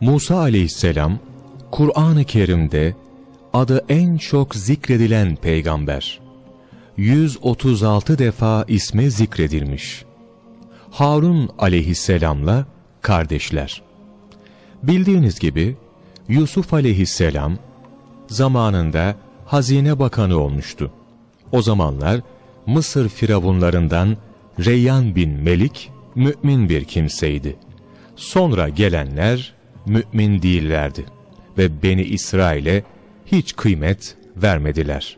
Musa aleyhisselam, Kur'an-ı Kerim'de adı en çok zikredilen peygamber. 136 defa ismi zikredilmiş. Harun aleyhisselamla kardeşler. Bildiğiniz gibi Yusuf aleyhisselam zamanında hazine bakanı olmuştu. O zamanlar Mısır firavunlarından Reyyan bin Melik mümin bir kimseydi. Sonra gelenler mümin değillerdi ve Beni İsrail'e hiç kıymet vermediler.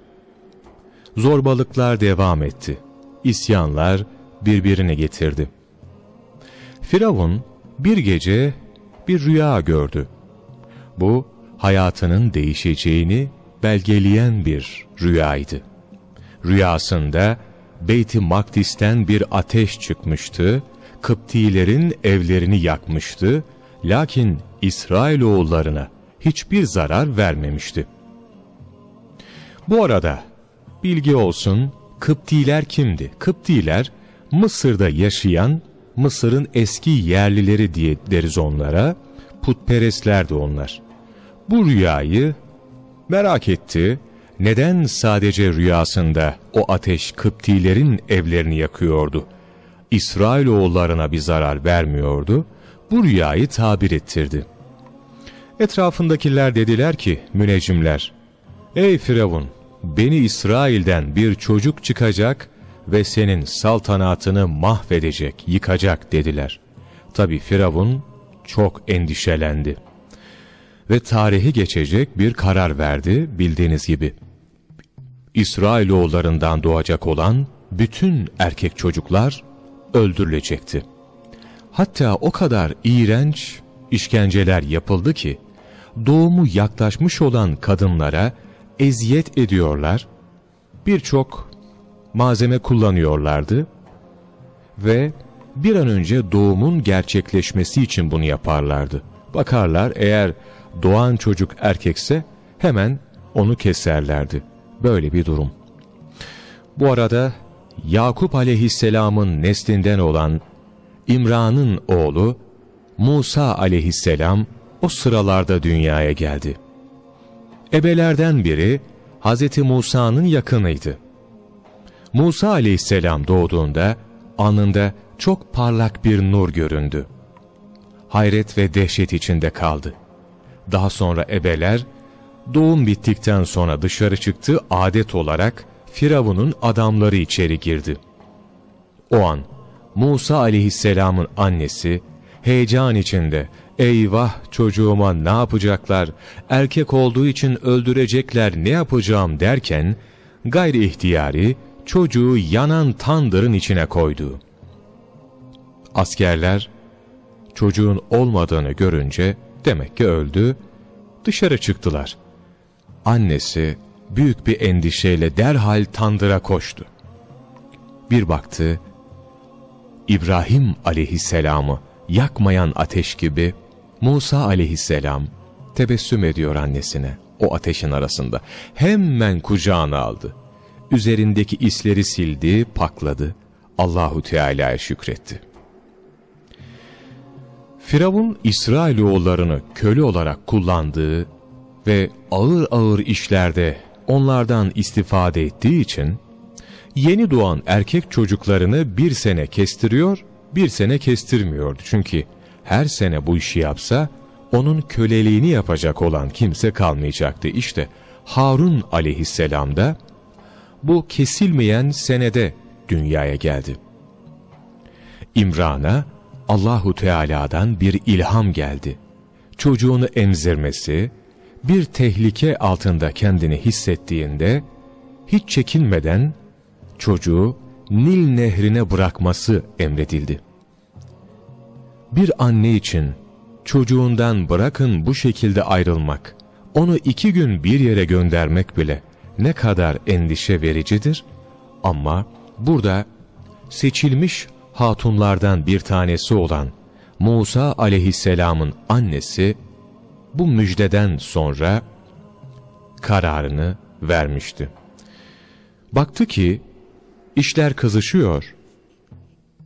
Zorbalıklar devam etti. İsyanlar birbirini getirdi. Firavun bir gece bir rüya gördü. Bu hayatının değişeceğini belgeleyen bir rüyaydı. Rüyasında Beyt-i Makdis'ten bir ateş çıkmıştı, Kıptilerin evlerini yakmıştı, lakin İsrailoğullarına hiçbir zarar vermemişti. Bu arada bilgi olsun, Kıptiler kimdi? Kıptiler Mısır'da yaşayan Mısır'ın eski yerlileri diye deriz onlara, putperestlerdi onlar. Bu rüyayı merak etti, neden sadece rüyasında o ateş Kıptilerin evlerini yakıyordu? İsrailoğullarına bir zarar vermiyordu, bu rüyayı tabir ettirdi. Etrafındakiler dediler ki, müneccimler, Ey Firavun, beni İsrail'den bir çocuk çıkacak ve senin saltanatını mahvedecek, yıkacak dediler. Tabi Firavun çok endişelendi. Ve tarihi geçecek bir karar verdi bildiğiniz gibi. İsrailoğullarından doğacak olan bütün erkek çocuklar öldürülecekti. Hatta o kadar iğrenç işkenceler yapıldı ki, doğumu yaklaşmış olan kadınlara eziyet ediyorlar, birçok malzeme kullanıyorlardı ve bir an önce doğumun gerçekleşmesi için bunu yaparlardı. Bakarlar eğer doğan çocuk erkekse hemen onu keserlerdi. Böyle bir durum. Bu arada Yakup aleyhisselamın neslinden olan İmran'ın oğlu Musa aleyhisselam o sıralarda dünyaya geldi. Ebelerden biri Hz. Musa'nın yakınıydı. Musa aleyhisselam doğduğunda anında çok parlak bir nur göründü. Hayret ve dehşet içinde kaldı. Daha sonra ebeler doğum bittikten sonra dışarı çıktı adet olarak Firavun'un adamları içeri girdi. O an Musa aleyhisselamın annesi heyecan içinde eyvah çocuğuma ne yapacaklar, erkek olduğu için öldürecekler ne yapacağım derken gayri ihtiyari çocuğu yanan tandırın içine koydu. Askerler çocuğun olmadığını görünce demek ki öldü, dışarı çıktılar. Annesi büyük bir endişeyle derhal tandıra koştu. Bir baktı, İbrahim aleyhisselamı yakmayan ateş gibi Musa aleyhisselam tebessüm ediyor annesine o ateşin arasında. Hemen kucağına aldı. Üzerindeki isleri sildi, pakladı. Allahu Teala'ya şükretti. Firavun İsrailoğullarını köle olarak kullandığı ve ağır ağır işlerde onlardan istifade ettiği için yeni doğan erkek çocuklarını bir sene kestiriyor, bir sene kestirmiyordu. Çünkü her sene bu işi yapsa onun köleliğini yapacak olan kimse kalmayacaktı. İşte Harun aleyhisselam da bu kesilmeyen senede dünyaya geldi. İmran'a Allahu Teala'dan bir ilham geldi. Çocuğunu emzirmesi, bir tehlike altında kendini hissettiğinde hiç çekinmeden çocuğu Nil nehrine bırakması emredildi. Bir anne için çocuğundan bırakın bu şekilde ayrılmak, onu iki gün bir yere göndermek bile ne kadar endişe vericidir ama burada seçilmiş hatunlardan bir tanesi olan Musa aleyhisselamın annesi bu müjdeden sonra kararını vermişti. Baktı ki işler kızışıyor.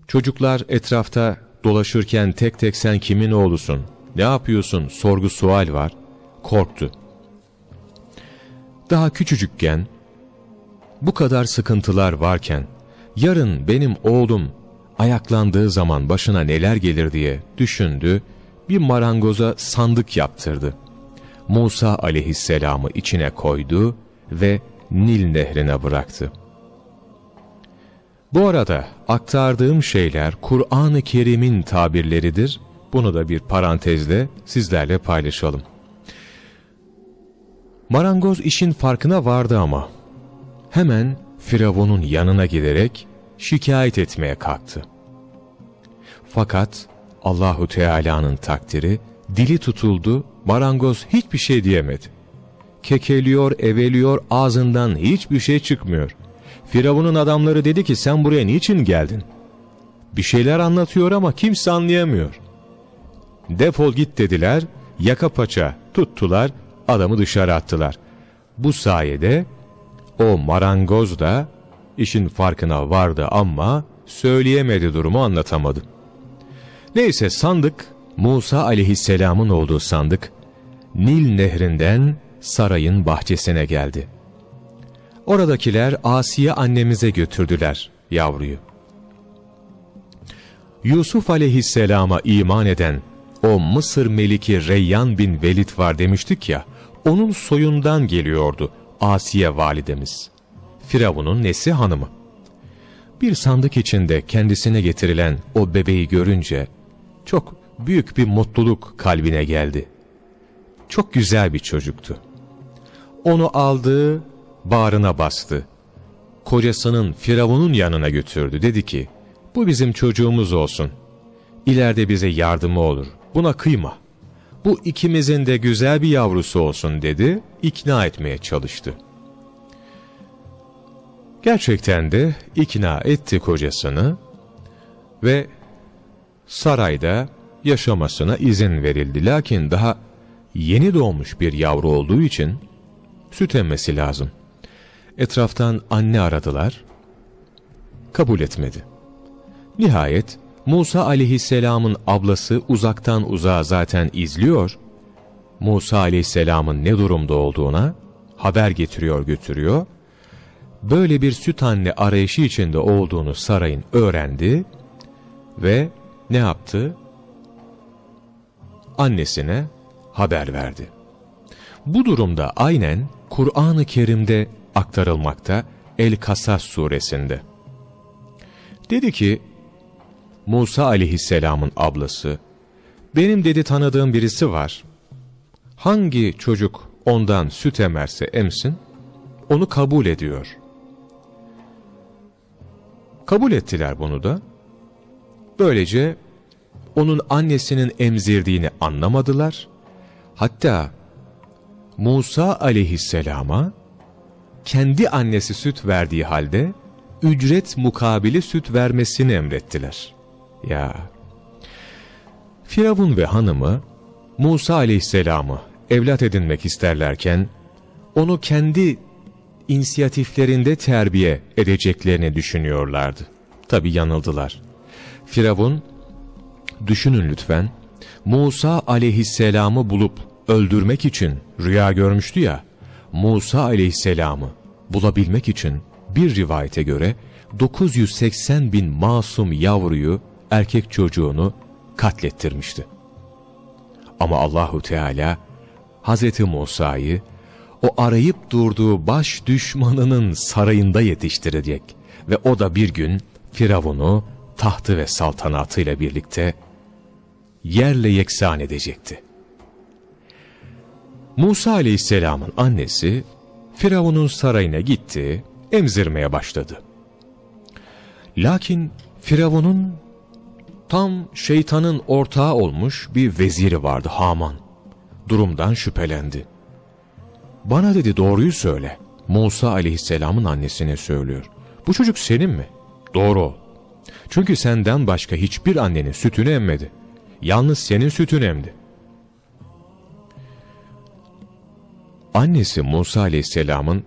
Çocuklar etrafta dolaşırken tek tek sen kimin oğlusun, ne yapıyorsun sorgu sual var. Korktu. Daha küçücükken bu kadar sıkıntılar varken yarın benim oğlum ayaklandığı zaman başına neler gelir diye düşündü, bir marangoza sandık yaptırdı. Musa aleyhisselamı içine koydu ve Nil nehrine bıraktı. Bu arada aktardığım şeyler Kur'an-ı Kerim'in tabirleridir. Bunu da bir parantezle sizlerle paylaşalım. Marangoz işin farkına vardı ama hemen Firavun'un yanına giderek şikayet etmeye kalktı. Fakat Allahu Teala'nın takdiri dili tutuldu, marangoz hiçbir şey diyemedi. Kekeliyor, eveliyor, ağzından hiçbir şey çıkmıyor. Firavun'un adamları dedi ki sen buraya niçin geldin? Bir şeyler anlatıyor ama kimse anlayamıyor. Defol git dediler, yaka paça tuttular, adamı dışarı attılar. Bu sayede o marangoz da işin farkına vardı ama söyleyemedi durumu anlatamadı. Neyse sandık, Musa aleyhisselamın olduğu sandık, Nil nehrinden sarayın bahçesine geldi. Oradakiler Asiye annemize götürdüler yavruyu. Yusuf aleyhisselama iman eden o Mısır meliki Reyyan bin Velid var demiştik ya, onun soyundan geliyordu Asiye validemiz. Firavun'un nesi hanımı. Bir sandık içinde kendisine getirilen o bebeği görünce çok büyük bir mutluluk kalbine geldi. Çok güzel bir çocuktu. Onu aldı, bağrına bastı. Kocasının Firavun'un yanına götürdü. Dedi ki, bu bizim çocuğumuz olsun. İleride bize yardımı olur. Buna kıyma. Bu ikimizin de güzel bir yavrusu olsun dedi, ikna etmeye çalıştı. Gerçekten de ikna etti kocasını ve sarayda yaşamasına izin verildi. Lakin daha yeni doğmuş bir yavru olduğu için süt emmesi lazım. Etraftan anne aradılar, kabul etmedi. Nihayet Musa aleyhisselamın ablası uzaktan uzağa zaten izliyor, Musa aleyhisselamın ne durumda olduğuna haber getiriyor götürüyor, böyle bir süt anne arayışı içinde olduğunu sarayın öğrendi ve ne yaptı? Annesine haber verdi. Bu durumda aynen Kur'an-ı Kerim'de aktarılmakta El-Kasas suresinde. Dedi ki, Musa aleyhisselamın ablası, benim dedi tanıdığım birisi var. Hangi çocuk ondan süt emerse emsin, onu kabul ediyor. Kabul ettiler bunu da. Böylece onun annesinin emzirdiğini anlamadılar. Hatta Musa aleyhisselama kendi annesi süt verdiği halde ücret mukabili süt vermesini emrettiler. Ya Firavun ve hanımı Musa aleyhisselamı evlat edinmek isterlerken onu kendi inisiyatiflerinde terbiye edeceklerini düşünüyorlardı. Tabi yanıldılar. Firavun, düşünün lütfen, Musa aleyhisselamı bulup öldürmek için rüya görmüştü ya, Musa aleyhisselamı bulabilmek için bir rivayete göre 980 bin masum yavruyu, erkek çocuğunu katlettirmişti. Ama Allahu Teala Hazreti Musa'yı o arayıp durduğu baş düşmanının sarayında yetiştirecek ve o da bir gün Firavun'u tahtı ve saltanatıyla birlikte yerle yeksan edecekti. Musa aleyhisselamın annesi Firavun'un sarayına gitti, emzirmeye başladı. Lakin Firavun'un tam şeytanın ortağı olmuş bir veziri vardı Haman. Durumdan şüphelendi. Bana dedi doğruyu söyle. Musa aleyhisselamın annesine söylüyor. Bu çocuk senin mi? Doğru Çünkü senden başka hiçbir annenin sütünü emmedi. Yalnız senin sütün emdi. Annesi Musa aleyhisselamın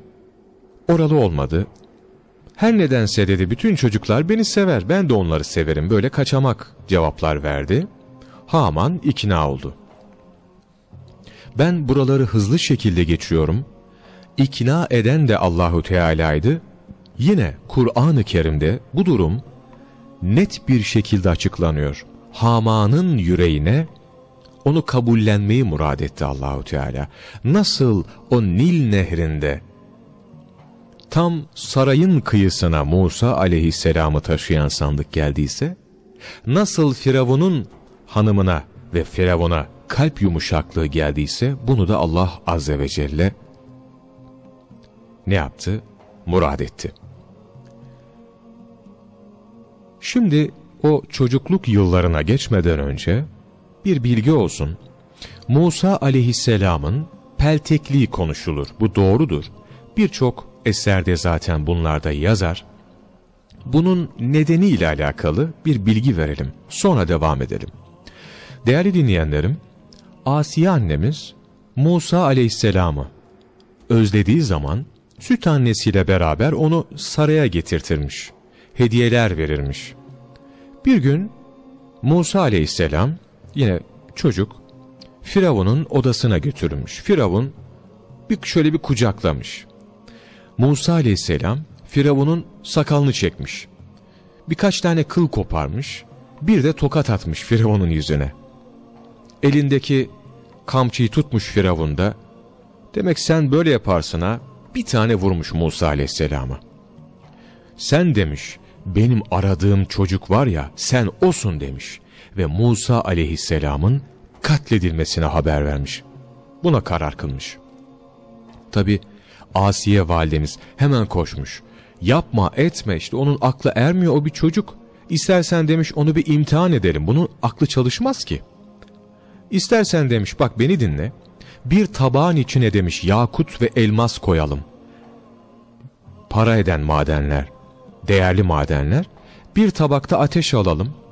oralı olmadı. Her nedense dedi bütün çocuklar beni sever ben de onları severim böyle kaçamak cevaplar verdi. Haman ikna oldu. Ben buraları hızlı şekilde geçiyorum. İkna eden de Allahu Teala'ydı. Yine Kur'an-ı Kerim'de bu durum net bir şekilde açıklanıyor. Haman'ın yüreğine onu kabullenmeyi murad etti Allahu Teala. Nasıl o Nil nehrinde tam sarayın kıyısına Musa aleyhisselamı taşıyan sandık geldiyse, nasıl Firavun'un hanımına ve Firavun'a kalp yumuşaklığı geldiyse, bunu da Allah azze ve celle ne yaptı? Murad etti. Şimdi o çocukluk yıllarına geçmeden önce bir bilgi olsun. Musa aleyhisselamın peltekliği konuşulur. Bu doğrudur. Birçok eserde zaten bunlarda yazar. Bunun nedeni ile alakalı bir bilgi verelim. Sonra devam edelim. Değerli dinleyenlerim, Asiye annemiz Musa aleyhisselamı özlediği zaman süt annesiyle beraber onu saraya getirtirmiş. Hediyeler verirmiş. Bir gün Musa aleyhisselam yine çocuk Firavun'un odasına götürülmüş. Firavun bir şöyle bir kucaklamış. Musa aleyhisselam Firavun'un sakalını çekmiş. Birkaç tane kıl koparmış. Bir de tokat atmış Firavun'un yüzüne. Elindeki kamçıyı tutmuş Firavun da. Demek sen böyle yaparsın ha. Bir tane vurmuş Musa aleyhisselama. Sen demiş benim aradığım çocuk var ya sen osun demiş. Ve Musa aleyhisselamın katledilmesine haber vermiş. Buna karar kılmış. Tabi Asiye validemiz hemen koşmuş. Yapma etme işte onun aklı ermiyor o bir çocuk. İstersen demiş onu bir imtihan edelim. Bunun aklı çalışmaz ki. İstersen demiş bak beni dinle. Bir tabağın içine demiş yakut ve elmas koyalım. Para eden madenler, değerli madenler. Bir tabakta ateş alalım.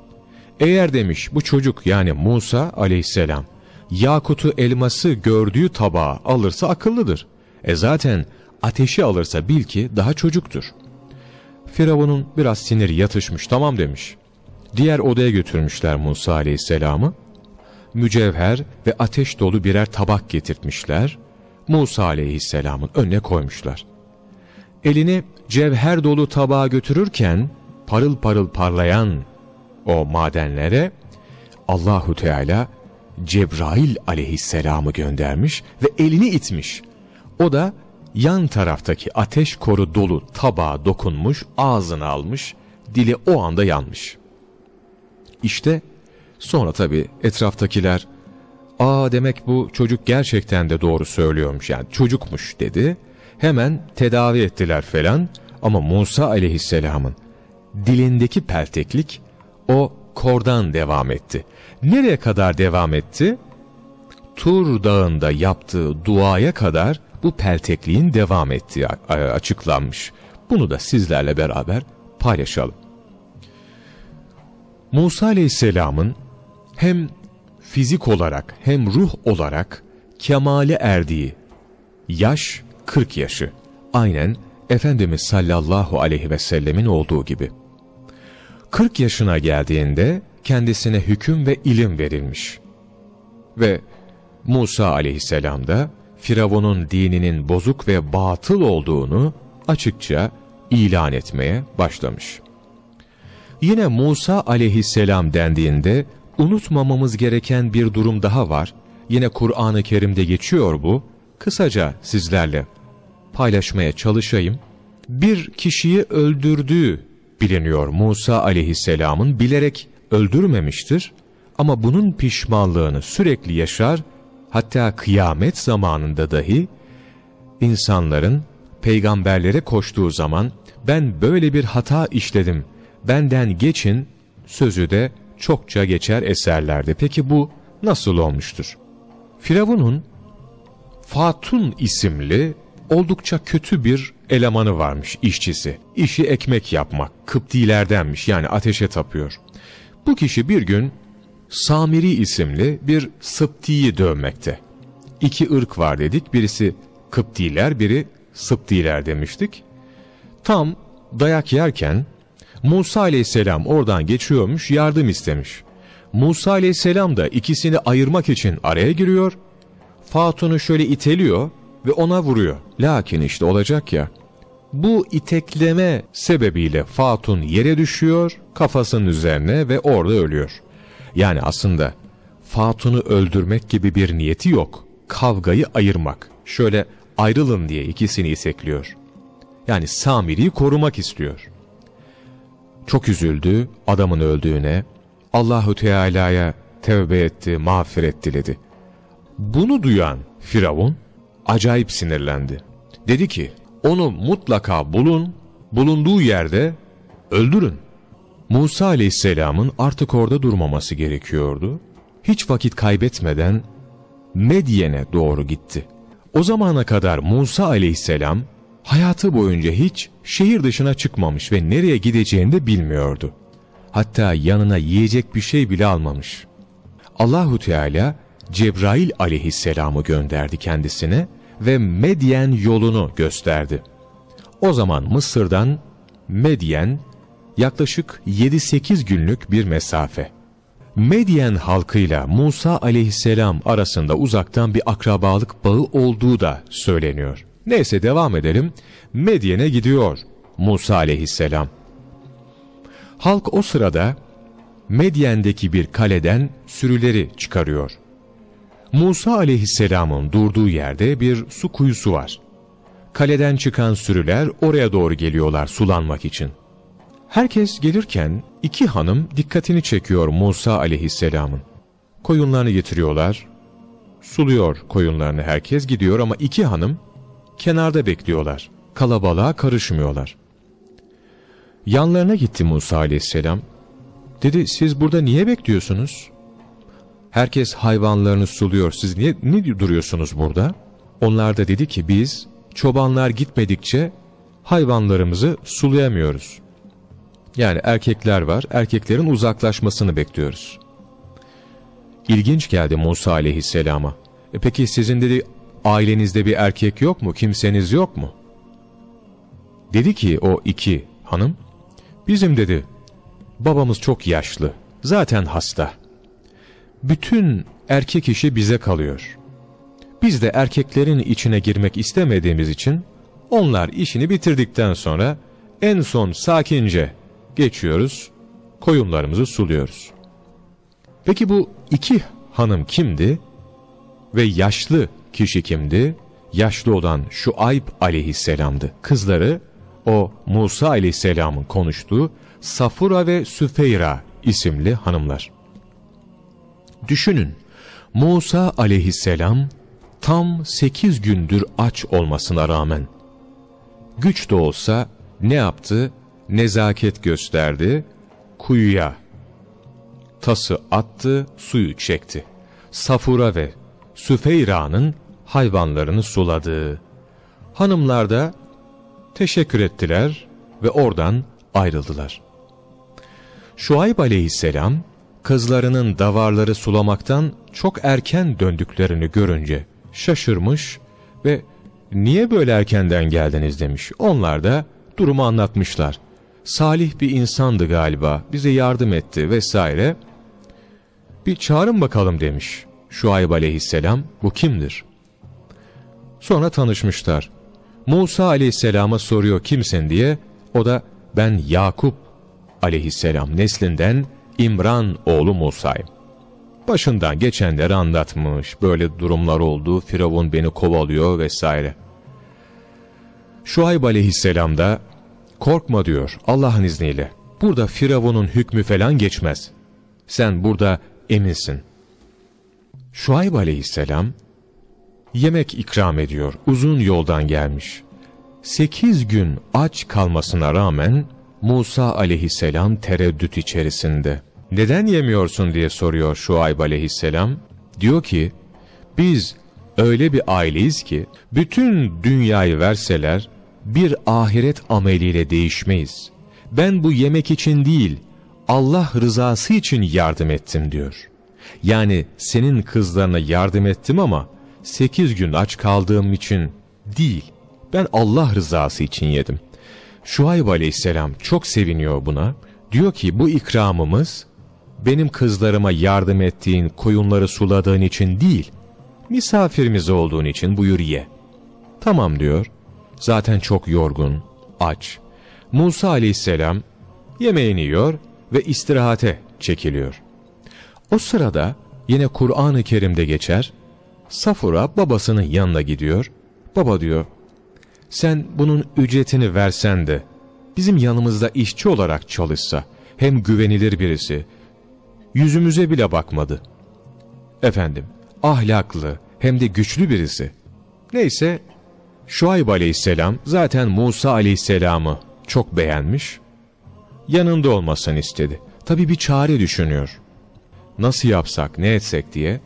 Eğer demiş bu çocuk yani Musa aleyhisselam yakutu elması gördüğü tabağı alırsa akıllıdır. E zaten ateşi alırsa bil ki daha çocuktur. Firavun'un biraz siniri yatışmış tamam demiş. Diğer odaya götürmüşler Musa aleyhisselamı. Mücevher ve ateş dolu birer tabak getirtmişler. Musa aleyhisselamın önüne koymuşlar. Elini cevher dolu tabağa götürürken parıl parıl parlayan o madenlere Allahu Teala Cebrail aleyhisselamı göndermiş ve elini itmiş. O da yan taraftaki ateş koru dolu tabağa dokunmuş, ağzını almış, dili o anda yanmış. İşte sonra tabi etraftakiler, ''Aa demek bu çocuk gerçekten de doğru söylüyormuş yani çocukmuş.'' dedi. Hemen tedavi ettiler falan ama Musa aleyhisselamın dilindeki pelteklik o kordan devam etti. Nereye kadar devam etti? Tur dağında yaptığı duaya kadar bu peltekliğin devam ettiği açıklanmış. Bunu da sizlerle beraber paylaşalım. Musa Aleyhisselam'ın hem fizik olarak hem ruh olarak kemale erdiği yaş 40 yaşı. Aynen Efendimiz sallallahu aleyhi ve sellemin olduğu gibi. 40 yaşına geldiğinde kendisine hüküm ve ilim verilmiş. Ve Musa aleyhisselam da Firavun'un dininin bozuk ve batıl olduğunu açıkça ilan etmeye başlamış. Yine Musa aleyhisselam dendiğinde unutmamamız gereken bir durum daha var. Yine Kur'an-ı Kerim'de geçiyor bu. Kısaca sizlerle paylaşmaya çalışayım. Bir kişiyi öldürdüğü biliniyor Musa aleyhisselamın bilerek öldürmemiştir ama bunun pişmanlığını sürekli yaşar hatta kıyamet zamanında dahi insanların peygamberlere koştuğu zaman ben böyle bir hata işledim benden geçin sözü de çokça geçer eserlerde. Peki bu nasıl olmuştur? Firavun'un Fatun isimli oldukça kötü bir elemanı varmış işçisi. İşi ekmek yapmak, Kıptilerdenmiş yani ateşe tapıyor. Bu kişi bir gün Samiri isimli bir Sıpti'yi dövmekte. İki ırk var dedik. Birisi Kıptiler, biri Sıptiler demiştik. Tam dayak yerken Musa aleyhisselam oradan geçiyormuş, yardım istemiş. Musa aleyhisselam da ikisini ayırmak için araya giriyor. Fatun'u şöyle iteliyor ve ona vuruyor. Lakin işte olacak ya, bu itekleme sebebiyle Fatun yere düşüyor, kafasının üzerine ve orada ölüyor. Yani aslında Fatun'u öldürmek gibi bir niyeti yok. Kavgayı ayırmak. Şöyle ayrılın diye ikisini isekliyor. Yani Samiri'yi korumak istiyor. Çok üzüldü adamın öldüğüne. Allahu Teala'ya tevbe etti, mağfiret diledi. Bunu duyan Firavun acayip sinirlendi. Dedi ki, onu mutlaka bulun, bulunduğu yerde öldürün. Musa aleyhisselamın artık orada durmaması gerekiyordu. Hiç vakit kaybetmeden Medyen'e doğru gitti. O zamana kadar Musa aleyhisselam hayatı boyunca hiç şehir dışına çıkmamış ve nereye gideceğini de bilmiyordu. Hatta yanına yiyecek bir şey bile almamış. Allahu Teala Cebrail aleyhisselamı gönderdi kendisine ve Medyen yolunu gösterdi. O zaman Mısır'dan Medyen yaklaşık 7-8 günlük bir mesafe. Medyen halkıyla Musa aleyhisselam arasında uzaktan bir akrabalık bağı olduğu da söyleniyor. Neyse devam edelim. Medyen'e gidiyor Musa aleyhisselam. Halk o sırada Medyen'deki bir kaleden sürüleri çıkarıyor. Musa aleyhisselamın durduğu yerde bir su kuyusu var. Kaleden çıkan sürüler oraya doğru geliyorlar sulanmak için. Herkes gelirken iki hanım dikkatini çekiyor Musa aleyhisselamın. Koyunlarını getiriyorlar, suluyor koyunlarını herkes gidiyor ama iki hanım kenarda bekliyorlar. Kalabalığa karışmıyorlar. Yanlarına gitti Musa aleyhisselam. Dedi siz burada niye bekliyorsunuz? Herkes hayvanlarını suluyor. Siz niye, ne duruyorsunuz burada? Onlar da dedi ki biz çobanlar gitmedikçe hayvanlarımızı sulayamıyoruz. Yani erkekler var, erkeklerin uzaklaşmasını bekliyoruz. İlginç geldi Musa aleyhisselama. E peki sizin dedi ailenizde bir erkek yok mu, kimseniz yok mu? Dedi ki o iki hanım, bizim dedi babamız çok yaşlı, zaten hasta. Bütün erkek işi bize kalıyor. Biz de erkeklerin içine girmek istemediğimiz için onlar işini bitirdikten sonra en son sakince geçiyoruz, koyunlarımızı suluyoruz. Peki bu iki hanım kimdi ve yaşlı kişi kimdi? Yaşlı olan şu Ayb aleyhisselamdı. Kızları o Musa aleyhisselamın konuştuğu Safura ve Süfeyra isimli hanımlar. Düşünün, Musa aleyhisselam tam sekiz gündür aç olmasına rağmen, güç de olsa ne yaptı? Nezaket gösterdi, kuyuya tası attı, suyu çekti. Safura ve Süfeyra'nın hayvanlarını suladı. Hanımlar da teşekkür ettiler ve oradan ayrıldılar. Şuayb aleyhisselam, kızlarının davarları sulamaktan çok erken döndüklerini görünce şaşırmış ve niye böyle erkenden geldiniz demiş. Onlar da durumu anlatmışlar. Salih bir insandı galiba, bize yardım etti vesaire. Bir çağırın bakalım demiş Şuayb aleyhisselam, bu kimdir? Sonra tanışmışlar. Musa aleyhisselama soruyor kimsin diye, o da ben Yakup aleyhisselam neslinden İmran oğlu Musa'yım. Başından geçenleri anlatmış, böyle durumlar oldu, Firavun beni kovalıyor vesaire. Şuayb aleyhisselam da korkma diyor Allah'ın izniyle. Burada Firavun'un hükmü falan geçmez. Sen burada eminsin. Şuayb aleyhisselam yemek ikram ediyor. Uzun yoldan gelmiş. Sekiz gün aç kalmasına rağmen Musa aleyhisselam tereddüt içerisinde. Neden yemiyorsun diye soruyor Şuayb aleyhisselam. Diyor ki, biz öyle bir aileyiz ki, bütün dünyayı verseler, bir ahiret ameliyle değişmeyiz. Ben bu yemek için değil, Allah rızası için yardım ettim diyor. Yani senin kızlarına yardım ettim ama, sekiz gün aç kaldığım için değil, ben Allah rızası için yedim. Şuayb aleyhisselam çok seviniyor buna. Diyor ki bu ikramımız benim kızlarıma yardım ettiğin, koyunları suladığın için değil, Misafirimiz olduğun için buyur ye. Tamam diyor. Zaten çok yorgun, aç. Musa aleyhisselam yemeğini yiyor ve istirahate çekiliyor. O sırada yine Kur'an-ı Kerim'de geçer, Safura babasının yanına gidiyor. Baba diyor, sen bunun ücretini versen de bizim yanımızda işçi olarak çalışsa, hem güvenilir birisi, yüzümüze bile bakmadı. Efendim, ahlaklı hem de güçlü birisi. Neyse, Şuayb aleyhisselam zaten Musa aleyhisselamı çok beğenmiş, yanında olmasını istedi. Tabi bir çare düşünüyor. Nasıl yapsak, ne etsek diye.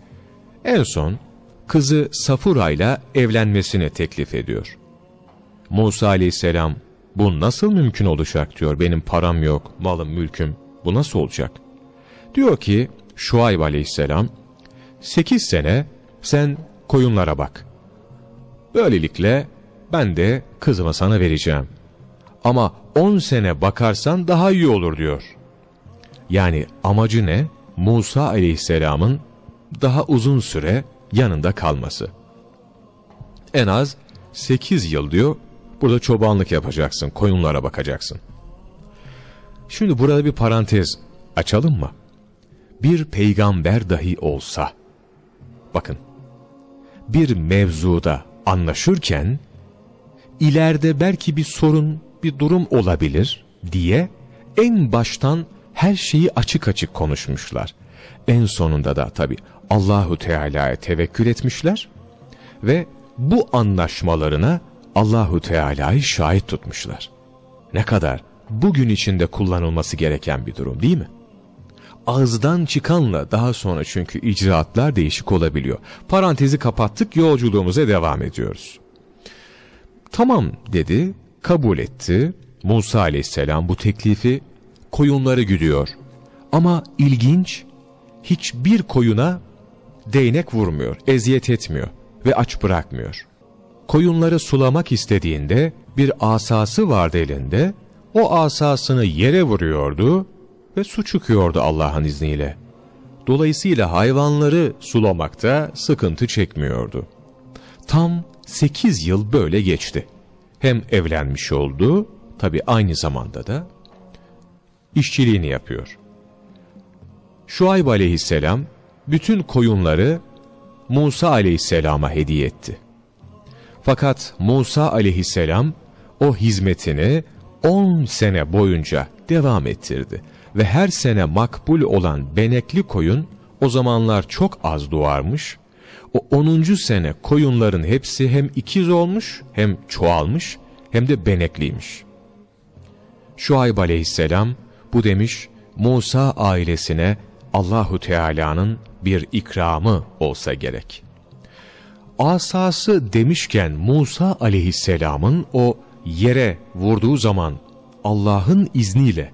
En son kızı Safura ile evlenmesini teklif ediyor. Musa aleyhisselam bu nasıl mümkün olacak diyor. Benim param yok, malım, mülküm. Bu nasıl olacak? Diyor ki Şuayb aleyhisselam, sekiz sene sen koyunlara bak. Böylelikle ben de kızımı sana vereceğim. Ama on sene bakarsan daha iyi olur diyor. Yani amacı ne? Musa aleyhisselamın daha uzun süre yanında kalması. En az sekiz yıl diyor Burada çobanlık yapacaksın, koyunlara bakacaksın. Şimdi burada bir parantez açalım mı? Bir peygamber dahi olsa, bakın, bir mevzuda anlaşırken, ileride belki bir sorun, bir durum olabilir diye en baştan her şeyi açık açık konuşmuşlar. En sonunda da tabi Allahu Teala'ya tevekkül etmişler ve bu anlaşmalarına Allahu Teala'yı şahit tutmuşlar. Ne kadar bugün içinde kullanılması gereken bir durum değil mi? Ağızdan çıkanla daha sonra çünkü icraatlar değişik olabiliyor. Parantezi kapattık yolculuğumuza devam ediyoruz. Tamam dedi, kabul etti. Musa aleyhisselam bu teklifi koyunları güdüyor. Ama ilginç, hiçbir koyuna değnek vurmuyor, eziyet etmiyor ve aç bırakmıyor koyunları sulamak istediğinde bir asası vardı elinde, o asasını yere vuruyordu ve su çıkıyordu Allah'ın izniyle. Dolayısıyla hayvanları sulamakta sıkıntı çekmiyordu. Tam sekiz yıl böyle geçti. Hem evlenmiş oldu, tabi aynı zamanda da işçiliğini yapıyor. Şuayb aleyhisselam bütün koyunları Musa aleyhisselama hediye etti. Fakat Musa aleyhisselam o hizmetini 10 sene boyunca devam ettirdi. Ve her sene makbul olan benekli koyun o zamanlar çok az doğarmış. O 10. sene koyunların hepsi hem ikiz olmuş hem çoğalmış hem de benekliymiş. Şuayb aleyhisselam bu demiş Musa ailesine Allahu Teala'nın bir ikramı olsa gerek asası demişken Musa aleyhisselamın o yere vurduğu zaman Allah'ın izniyle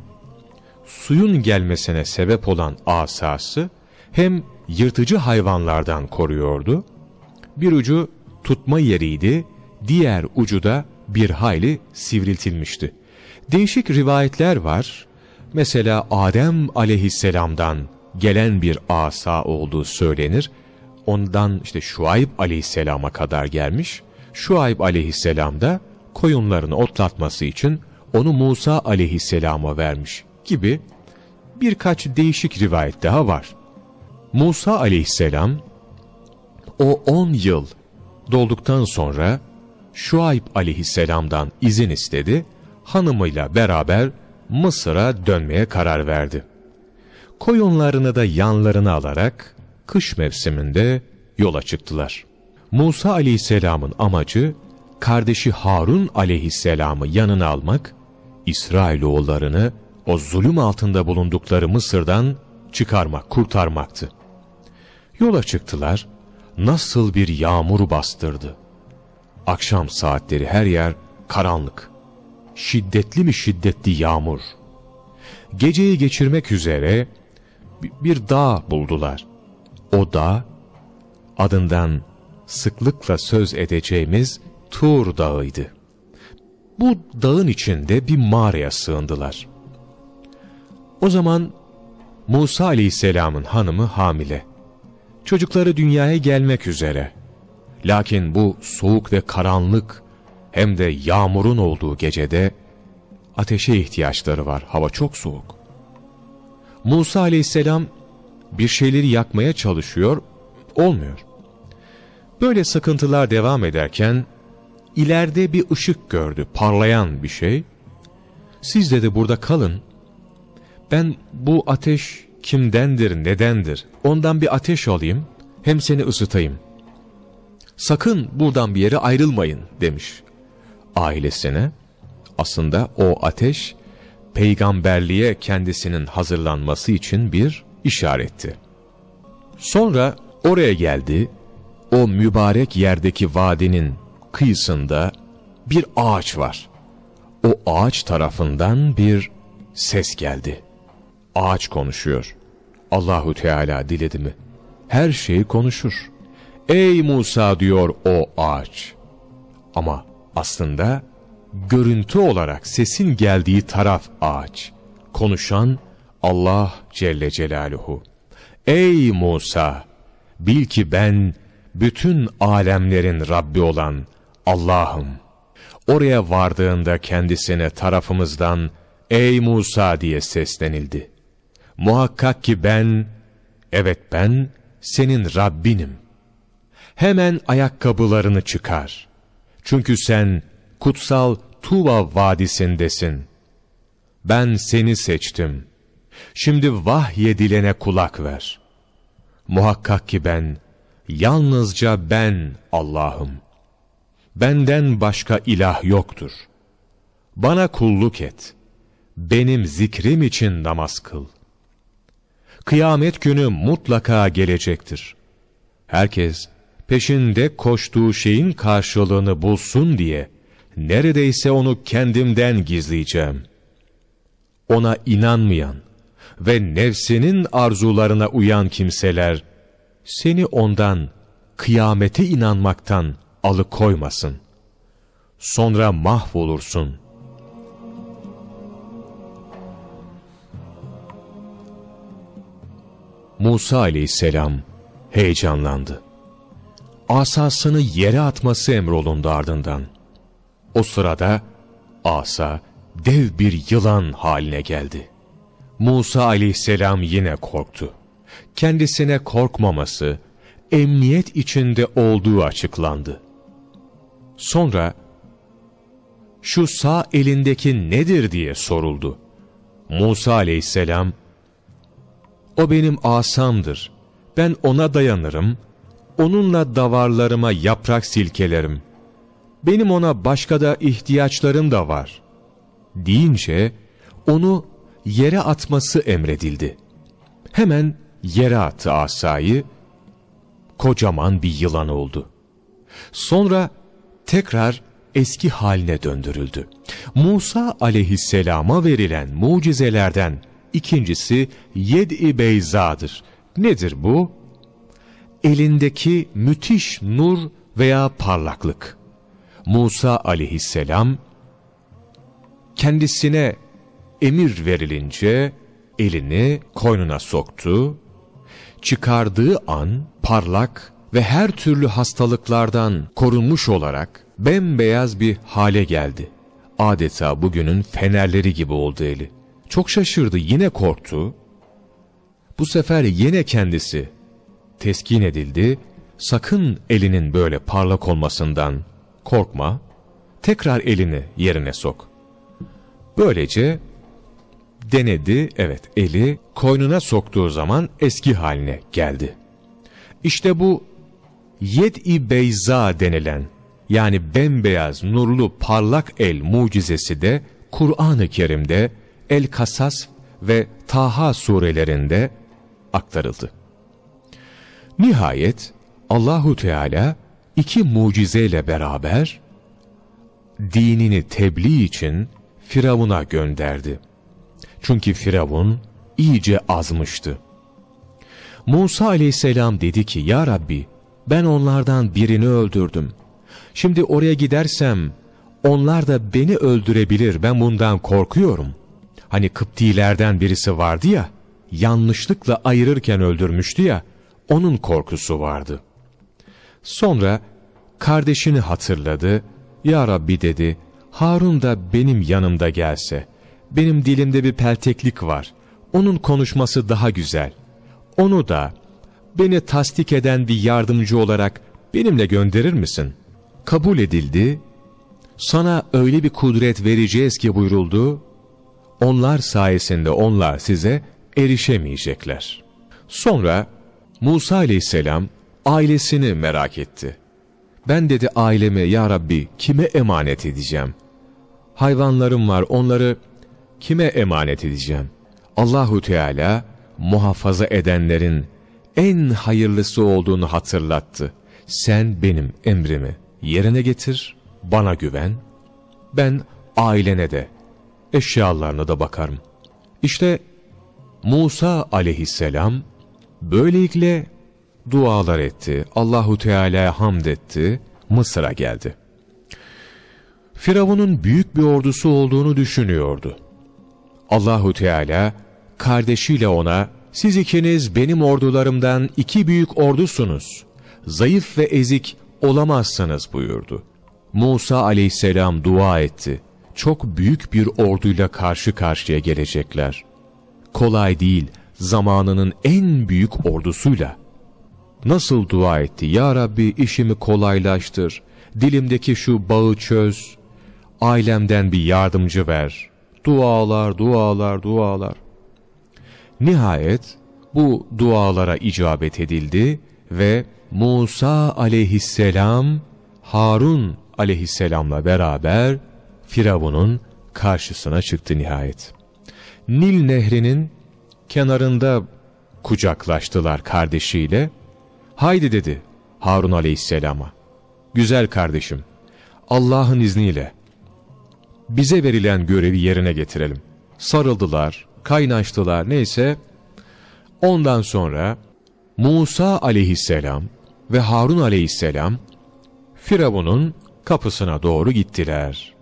suyun gelmesine sebep olan asası hem yırtıcı hayvanlardan koruyordu, bir ucu tutma yeriydi, diğer ucu da bir hayli sivriltilmişti. Değişik rivayetler var. Mesela Adem aleyhisselamdan gelen bir asa olduğu söylenir ondan işte Şuayb aleyhisselama kadar gelmiş. Şuayb aleyhisselam da koyunlarını otlatması için onu Musa aleyhisselama vermiş gibi birkaç değişik rivayet daha var. Musa aleyhisselam o 10 yıl dolduktan sonra Şuayb aleyhisselamdan izin istedi, hanımıyla beraber Mısır'a dönmeye karar verdi. Koyunlarını da yanlarına alarak kış mevsiminde yola çıktılar. Musa aleyhisselamın amacı kardeşi Harun aleyhisselamı yanına almak, İsrailoğullarını o zulüm altında bulundukları Mısır'dan çıkarmak, kurtarmaktı. Yola çıktılar, nasıl bir yağmur bastırdı. Akşam saatleri her yer karanlık. Şiddetli mi şiddetli yağmur. Geceyi geçirmek üzere bir dağ buldular. O da adından sıklıkla söz edeceğimiz Tur Dağı'ydı. Bu dağın içinde bir mağaraya sığındılar. O zaman Musa aleyhisselamın hanımı hamile. Çocukları dünyaya gelmek üzere. Lakin bu soğuk ve karanlık hem de yağmurun olduğu gecede ateşe ihtiyaçları var. Hava çok soğuk. Musa aleyhisselam bir şeyleri yakmaya çalışıyor, olmuyor. Böyle sıkıntılar devam ederken ileride bir ışık gördü, parlayan bir şey. Siz de burada kalın. Ben bu ateş kimdendir, nedendir? Ondan bir ateş alayım, hem seni ısıtayım. Sakın buradan bir yere ayrılmayın demiş ailesine. Aslında o ateş, peygamberliğe kendisinin hazırlanması için bir işaretti. Sonra oraya geldi, o mübarek yerdeki vadinin kıyısında bir ağaç var. O ağaç tarafından bir ses geldi. Ağaç konuşuyor. Allahu Teala diledi mi? Her şeyi konuşur. Ey Musa diyor o ağaç. Ama aslında görüntü olarak sesin geldiği taraf ağaç. Konuşan Allah Celle Celaluhu. Ey Musa! Bil ki ben bütün alemlerin Rabbi olan Allah'ım. Oraya vardığında kendisine tarafımızdan Ey Musa diye seslenildi. Muhakkak ki ben, evet ben senin Rabbinim. Hemen ayakkabılarını çıkar. Çünkü sen kutsal Tuva vadisindesin. Ben seni seçtim. Şimdi vahyedilene kulak ver. Muhakkak ki ben, yalnızca ben Allah'ım. Benden başka ilah yoktur. Bana kulluk et. Benim zikrim için namaz kıl. Kıyamet günü mutlaka gelecektir. Herkes peşinde koştuğu şeyin karşılığını bulsun diye neredeyse onu kendimden gizleyeceğim. Ona inanmayan ve nefsinin arzularına uyan kimseler seni ondan kıyamete inanmaktan alıkoymasın. Sonra mahvolursun. Musa aleyhisselam heyecanlandı. Asasını yere atması emrolundu ardından. O sırada asa dev bir yılan haline geldi. Musa aleyhisselam yine korktu. Kendisine korkmaması, emniyet içinde olduğu açıklandı. Sonra, şu sağ elindeki nedir diye soruldu. Musa aleyhisselam, o benim asamdır, ben ona dayanırım, onunla davarlarıma yaprak silkelerim. Benim ona başka da ihtiyaçlarım da var. Deyince, onu yere atması emredildi. Hemen yere attı asayı, kocaman bir yılan oldu. Sonra tekrar eski haline döndürüldü. Musa aleyhisselama verilen mucizelerden ikincisi Yed-i Beyza'dır. Nedir bu? Elindeki müthiş nur veya parlaklık. Musa aleyhisselam kendisine emir verilince elini koynuna soktu. Çıkardığı an parlak ve her türlü hastalıklardan korunmuş olarak bembeyaz bir hale geldi. Adeta bugünün fenerleri gibi oldu eli. Çok şaşırdı, yine korktu. Bu sefer yine kendisi teskin edildi. Sakın elinin böyle parlak olmasından korkma. Tekrar elini yerine sok. Böylece denedi, evet eli koynuna soktuğu zaman eski haline geldi. İşte bu Yed-i Beyza denilen yani bembeyaz, nurlu, parlak el mucizesi de Kur'an-ı Kerim'de El-Kasas ve Taha surelerinde aktarıldı. Nihayet Allahu Teala iki mucizeyle beraber dinini tebliğ için Firavun'a gönderdi. Çünkü Firavun iyice azmıştı. Musa aleyhisselam dedi ki, Ya Rabbi ben onlardan birini öldürdüm. Şimdi oraya gidersem onlar da beni öldürebilir ben bundan korkuyorum. Hani Kıptilerden birisi vardı ya, yanlışlıkla ayırırken öldürmüştü ya, onun korkusu vardı. Sonra kardeşini hatırladı. Ya Rabbi dedi, Harun da benim yanımda gelse. Benim dilimde bir pelteklik var. Onun konuşması daha güzel. Onu da beni tasdik eden bir yardımcı olarak benimle gönderir misin? Kabul edildi. Sana öyle bir kudret vereceğiz ki buyuruldu. Onlar sayesinde onlar size erişemeyecekler. Sonra Musa aleyhisselam ailesini merak etti. Ben dedi ailemi ya Rabbi kime emanet edeceğim? Hayvanlarım var onları kime emanet edeceğim? Allahu Teala muhafaza edenlerin en hayırlısı olduğunu hatırlattı. Sen benim emrimi yerine getir, bana güven. Ben ailene de, eşyalarına da bakarım. İşte Musa aleyhisselam böylelikle dualar etti. Allahu Teala'ya hamd etti. Mısır'a geldi. Firavun'un büyük bir ordusu olduğunu düşünüyordu. Allahu Teala kardeşiyle ona siz ikiniz benim ordularımdan iki büyük ordusunuz. Zayıf ve ezik olamazsınız buyurdu. Musa aleyhisselam dua etti. Çok büyük bir orduyla karşı karşıya gelecekler. Kolay değil, zamanının en büyük ordusuyla. Nasıl dua etti? Ya Rabbi işimi kolaylaştır, dilimdeki şu bağı çöz, ailemden bir yardımcı ver. Dualar, dualar, dualar. Nihayet bu dualara icabet edildi ve Musa aleyhisselam Harun aleyhisselamla beraber Firavun'un karşısına çıktı nihayet. Nil nehrinin kenarında kucaklaştılar kardeşiyle. Haydi dedi Harun aleyhisselama. Güzel kardeşim, Allah'ın izniyle bize verilen görevi yerine getirelim. Sarıldılar, kaynaştılar neyse. Ondan sonra Musa aleyhisselam ve Harun aleyhisselam Firavun'un kapısına doğru gittiler.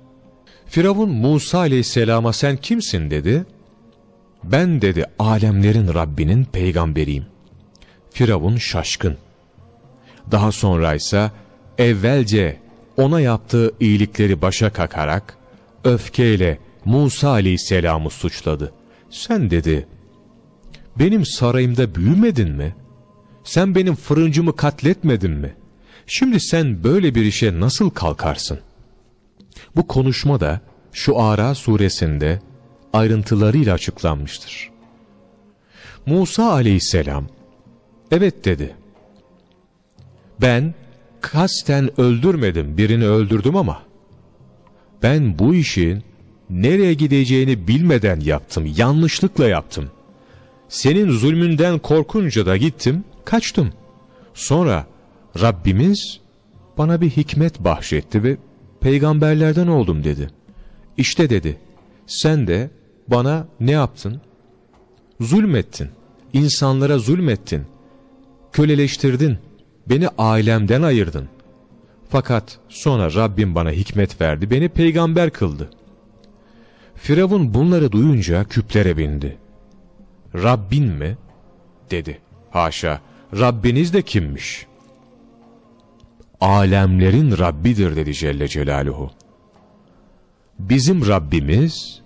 Firavun Musa aleyhisselama sen kimsin dedi. Ben dedi alemlerin Rabbinin peygamberiyim. Firavun şaşkın. Daha sonra ise evvelce ona yaptığı iyilikleri başa kakarak öfkeyle Musa aleyhisselamı suçladı. Sen dedi, benim sarayımda büyümedin mi? Sen benim fırıncımı katletmedin mi? Şimdi sen böyle bir işe nasıl kalkarsın? Bu konuşma da şu Ara suresinde ayrıntılarıyla açıklanmıştır. Musa aleyhisselam, evet dedi. Ben kasten öldürmedim, birini öldürdüm ama ben bu işin nereye gideceğini bilmeden yaptım, yanlışlıkla yaptım. Senin zulmünden korkunca da gittim, kaçtım. Sonra Rabbimiz bana bir hikmet bahşetti ve peygamberlerden oldum dedi. İşte dedi, sen de bana ne yaptın? Zulmettin, insanlara zulmettin, köleleştirdin, beni ailemden ayırdın. Fakat sonra Rabbim bana hikmet verdi, beni peygamber kıldı. Firavun bunları duyunca küplere bindi. Rabbin mi? dedi. Haşa, Rabbiniz de kimmiş? Alemlerin Rabbidir dedi Celle Celaluhu. Bizim Rabbimiz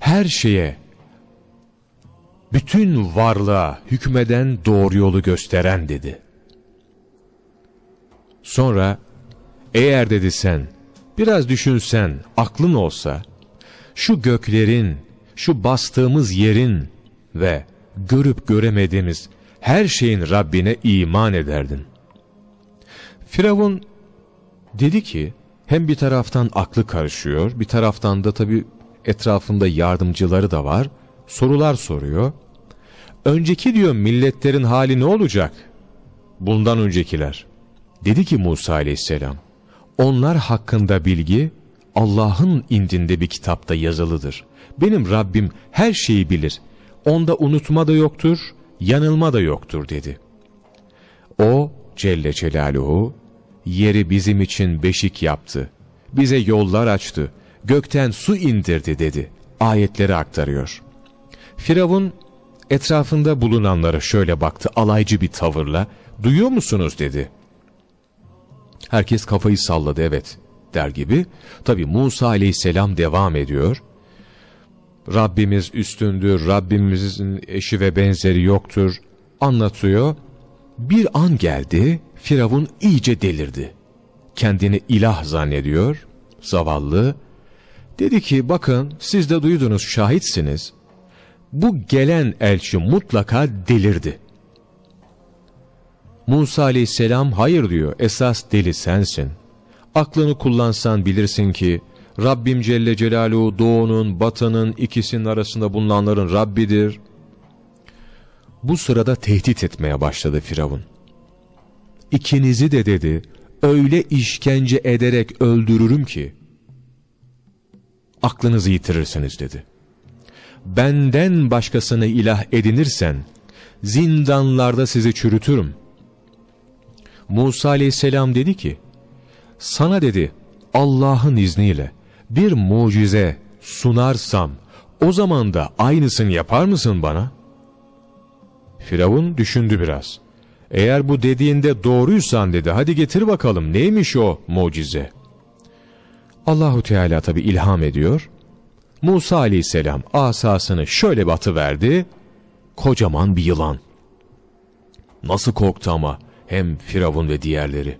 her şeye, bütün varlığa hükmeden doğru yolu gösteren dedi. Sonra eğer dedi sen biraz düşünsen aklın olsa şu göklerin, şu bastığımız yerin ve görüp göremediğimiz her şeyin Rabbine iman ederdin. Firavun dedi ki hem bir taraftan aklı karışıyor bir taraftan da tabi etrafında yardımcıları da var sorular soruyor. Önceki diyor milletlerin hali ne olacak? Bundan öncekiler. Dedi ki Musa aleyhisselam onlar hakkında bilgi Allah'ın indinde bir kitapta yazılıdır. Benim Rabbim her şeyi bilir. Onda unutma da yoktur, yanılma da yoktur dedi. O Celle Celaluhu yeri bizim için beşik yaptı. Bize yollar açtı. Gökten su indirdi dedi. Ayetleri aktarıyor. Firavun etrafında bulunanlara şöyle baktı alaycı bir tavırla. Duyuyor musunuz dedi. Herkes kafayı salladı evet der gibi. Tabi Musa aleyhisselam devam ediyor. Rabbimiz üstündür, Rabbimizin eşi ve benzeri yoktur anlatıyor. Bir an geldi, Firavun iyice delirdi. Kendini ilah zannediyor, zavallı. Dedi ki bakın siz de duydunuz şahitsiniz. Bu gelen elçi mutlaka delirdi. Musa aleyhisselam hayır diyor esas deli sensin. Aklını kullansan bilirsin ki Rabbim Celle Celaluhu doğunun batının ikisinin arasında bulunanların Rabbidir. Bu sırada tehdit etmeye başladı Firavun. İkinizi de dedi öyle işkence ederek öldürürüm ki aklınızı yitirirsiniz dedi. Benden başkasını ilah edinirsen zindanlarda sizi çürütürüm. Musa aleyhisselam dedi ki sana dedi Allah'ın izniyle bir mucize sunarsam o zaman da aynısını yapar mısın bana? Firavun düşündü biraz. Eğer bu dediğinde doğruysan dedi hadi getir bakalım neymiş o mucize? Allahu Teala tabi ilham ediyor. Musa aleyhisselam asasını şöyle batı verdi. Kocaman bir yılan. Nasıl korktu ama hem Firavun ve diğerleri.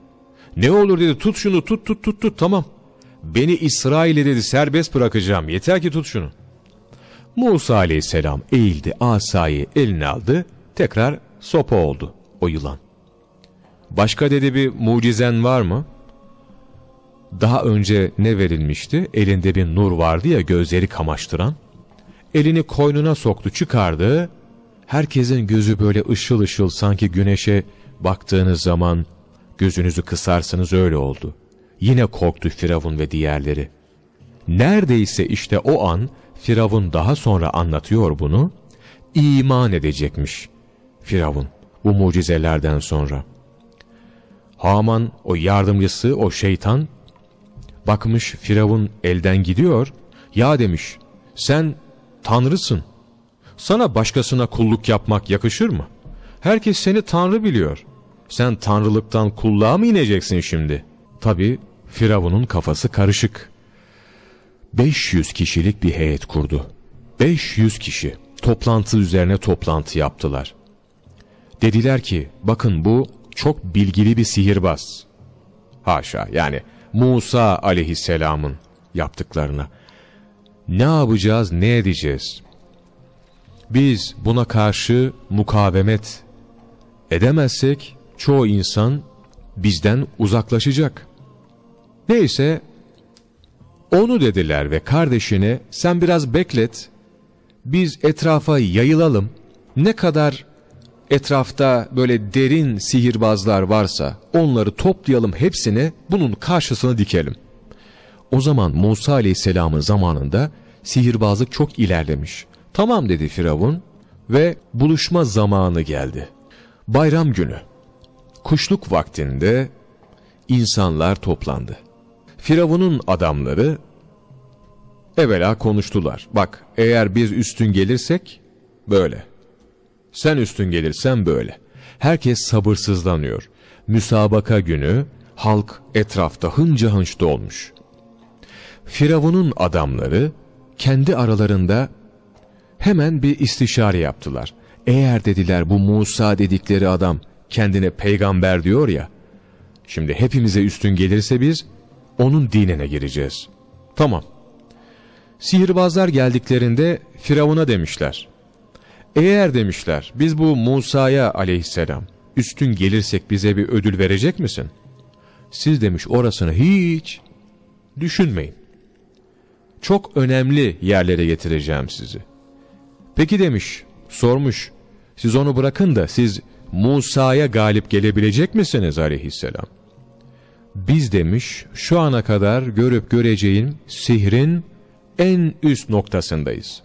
Ne olur dedi tut şunu tut tut tut tut tamam. Beni İsrail'e dedi serbest bırakacağım yeter ki tut şunu. Musa aleyhisselam eğildi asayı eline aldı tekrar sopa oldu o yılan. Başka dedi bir mucizen var mı? Daha önce ne verilmişti? Elinde bir nur vardı ya gözleri kamaştıran. Elini koynuna soktu çıkardı. Herkesin gözü böyle ışıl ışıl sanki güneşe baktığınız zaman gözünüzü kısarsınız öyle oldu. Yine korktu Firavun ve diğerleri. Neredeyse işte o an Firavun daha sonra anlatıyor bunu. iman edecekmiş Firavun bu mucizelerden sonra. Haman o yardımcısı o şeytan bakmış Firavun elden gidiyor. Ya demiş sen tanrısın. Sana başkasına kulluk yapmak yakışır mı? Herkes seni tanrı biliyor. Sen tanrılıktan kulluğa mı ineceksin şimdi? Tabi Firavun'un kafası karışık. 500 kişilik bir heyet kurdu. 500 kişi toplantı üzerine toplantı yaptılar. Dediler ki bakın bu çok bilgili bir sihirbaz. Haşa yani Musa aleyhisselamın yaptıklarına. Ne yapacağız ne edeceğiz? Biz buna karşı mukavemet edemezsek çoğu insan bizden uzaklaşacak. Neyse onu dediler ve kardeşine sen biraz beklet, biz etrafa yayılalım, ne kadar etrafta böyle derin sihirbazlar varsa onları toplayalım hepsini bunun karşısına dikelim. O zaman Musa aleyhisselamın zamanında sihirbazlık çok ilerlemiş. Tamam dedi Firavun ve buluşma zamanı geldi. Bayram günü. Kuşluk vaktinde insanlar toplandı. Firavun'un adamları evvela konuştular. Bak eğer biz üstün gelirsek böyle. Sen üstün gelirsen böyle. Herkes sabırsızlanıyor. Müsabaka günü halk etrafta hınca hınç dolmuş. Firavun'un adamları kendi aralarında hemen bir istişare yaptılar. Eğer dediler bu Musa dedikleri adam kendine peygamber diyor ya, şimdi hepimize üstün gelirse biz onun dinine gireceğiz. Tamam. Sihirbazlar geldiklerinde Firavun'a demişler. Eğer demişler biz bu Musa'ya aleyhisselam üstün gelirsek bize bir ödül verecek misin? Siz demiş orasını hiç düşünmeyin. Çok önemli yerlere getireceğim sizi. Peki demiş, sormuş. Siz onu bırakın da siz Musa'ya galip gelebilecek misiniz aleyhisselam? Biz demiş şu ana kadar görüp göreceğin sihrin en üst noktasındayız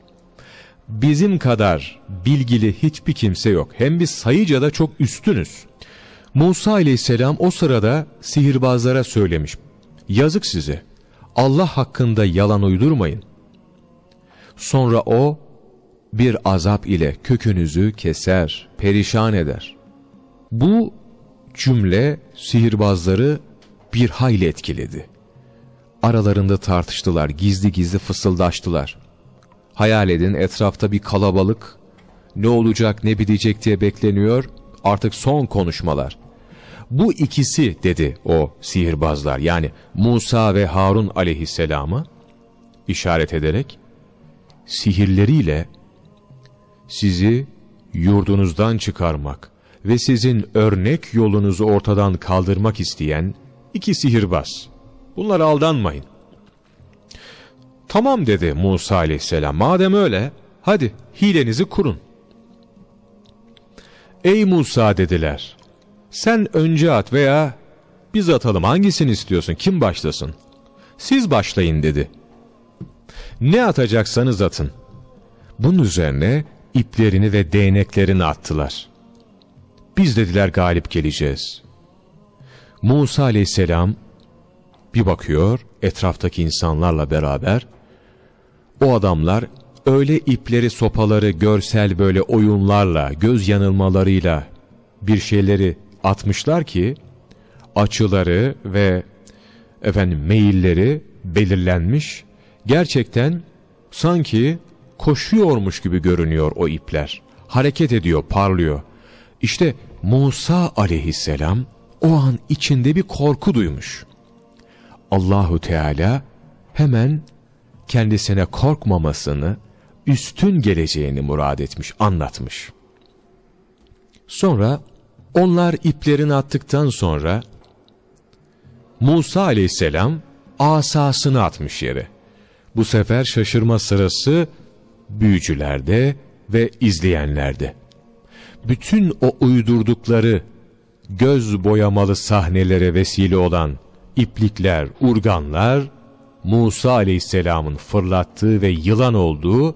bizim kadar bilgili hiçbir kimse yok. Hem biz sayıca da çok üstünüz. Musa aleyhisselam o sırada sihirbazlara söylemiş. Yazık size. Allah hakkında yalan uydurmayın. Sonra o bir azap ile kökünüzü keser, perişan eder. Bu cümle sihirbazları bir hayli etkiledi. Aralarında tartıştılar, gizli gizli fısıldaştılar. Hayal edin etrafta bir kalabalık, ne olacak ne bitecek diye bekleniyor, artık son konuşmalar. Bu ikisi dedi o sihirbazlar yani Musa ve Harun aleyhisselama işaret ederek sihirleriyle sizi yurdunuzdan çıkarmak ve sizin örnek yolunuzu ortadan kaldırmak isteyen iki sihirbaz. Bunlara aldanmayın. Tamam dedi Musa aleyhisselam. Madem öyle hadi hilenizi kurun. Ey Musa dediler. Sen önce at veya biz atalım hangisini istiyorsun kim başlasın? Siz başlayın dedi. Ne atacaksanız atın. Bunun üzerine iplerini ve değneklerini attılar. Biz dediler galip geleceğiz. Musa aleyhisselam bir bakıyor etraftaki insanlarla beraber. O adamlar öyle ipleri sopaları görsel böyle oyunlarla göz yanılmalarıyla bir şeyleri atmışlar ki açıları ve efendim meyilleri belirlenmiş gerçekten sanki koşuyormuş gibi görünüyor o ipler. Hareket ediyor parlıyor. İşte Musa aleyhisselam o an içinde bir korku duymuş. Allahu Teala hemen kendisine korkmamasını, üstün geleceğini murad etmiş, anlatmış. Sonra onlar iplerini attıktan sonra Musa aleyhisselam asasını atmış yere. Bu sefer şaşırma sırası büyücülerde ve izleyenlerde. Bütün o uydurdukları göz boyamalı sahnelere vesile olan iplikler, urganlar, Musa aleyhisselamın fırlattığı ve yılan olduğu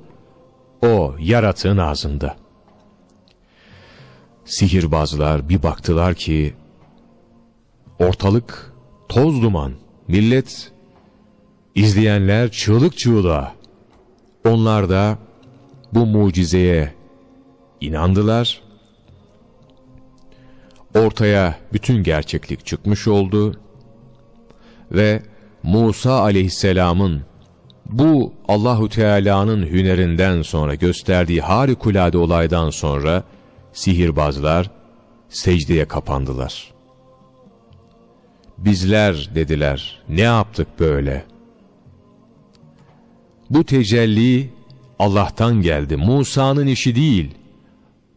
o yaratığın ağzında. Sihirbazlar bir baktılar ki, ortalık toz duman, millet, izleyenler çığlık çığlığa. Onlar da bu mucizeye inandılar ortaya bütün gerçeklik çıkmış oldu ve Musa aleyhisselamın bu Allahu Teala'nın hünerinden sonra gösterdiği harikulade olaydan sonra sihirbazlar secdeye kapandılar. Bizler dediler ne yaptık böyle? Bu tecelli Allah'tan geldi. Musa'nın işi değil.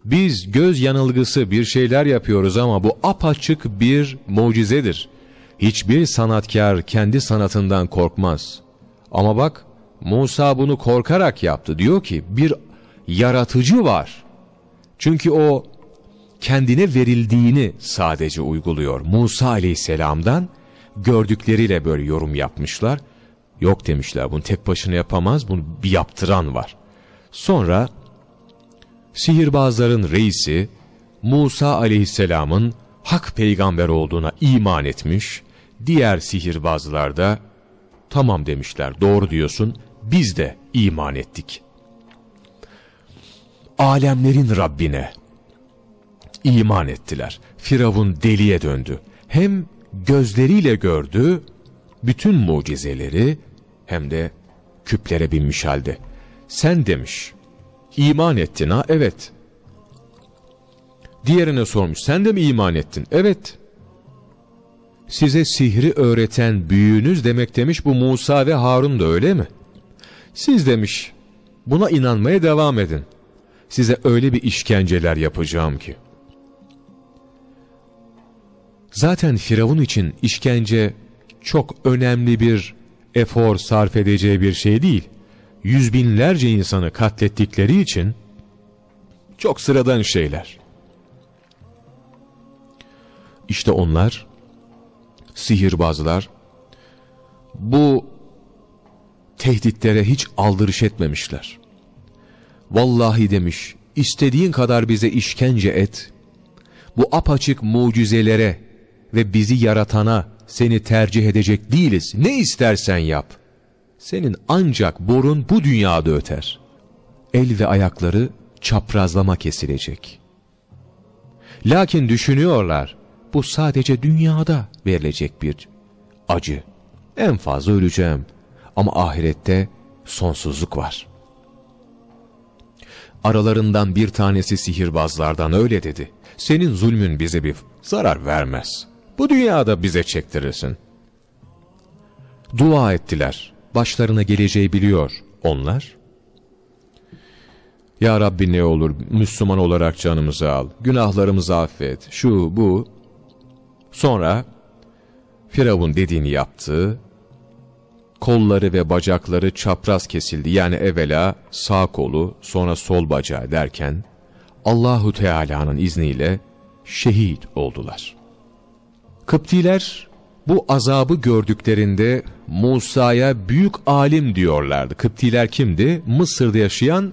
Biz göz yanılgısı bir şeyler yapıyoruz ama bu apaçık bir mucizedir. Hiçbir sanatkar kendi sanatından korkmaz. Ama bak Musa bunu korkarak yaptı. Diyor ki bir yaratıcı var. Çünkü o kendine verildiğini sadece uyguluyor. Musa aleyhisselamdan gördükleriyle böyle yorum yapmışlar. Yok demişler bunu tek başına yapamaz bunu bir yaptıran var. Sonra sihirbazların reisi Musa aleyhisselamın hak peygamber olduğuna iman etmiş, diğer sihirbazlar da tamam demişler doğru diyorsun biz de iman ettik. Alemlerin Rabbine iman ettiler. Firavun deliye döndü. Hem gözleriyle gördü bütün mucizeleri hem de küplere binmiş halde. Sen demiş İman ettin ha? Evet. Diğerine sormuş. Sen de mi iman ettin? Evet. Size sihri öğreten büyüğünüz demek demiş bu Musa ve Harun da öyle mi? Siz demiş buna inanmaya devam edin. Size öyle bir işkenceler yapacağım ki. Zaten Firavun için işkence çok önemli bir efor sarf edeceği bir şey değil yüz binlerce insanı katlettikleri için çok sıradan şeyler. İşte onlar, sihirbazlar, bu tehditlere hiç aldırış etmemişler. Vallahi demiş, istediğin kadar bize işkence et, bu apaçık mucizelere ve bizi yaratana seni tercih edecek değiliz. Ne istersen yap.'' Senin ancak borun bu dünyada öter. el ve ayakları çaprazlama kesilecek. Lakin düşünüyorlar, bu sadece dünyada verilecek bir acı. En fazla öleceğim ama ahirette sonsuzluk var. Aralarından bir tanesi sihirbazlardan öyle dedi. Senin zulmün bize bir zarar vermez. Bu dünyada bize çektirirsin. Dua ettiler. Başlarına geleceği biliyor onlar. Ya Rabbi ne olur Müslüman olarak canımızı al, günahlarımızı affet, şu bu. Sonra Firavun dediğini yaptı, kolları ve bacakları çapraz kesildi. Yani evvela sağ kolu sonra sol bacağı derken Allahu Teala'nın izniyle şehit oldular. Kıptiler bu azabı gördüklerinde Musa'ya büyük alim diyorlardı. Kıptiler kimdi? Mısır'da yaşayan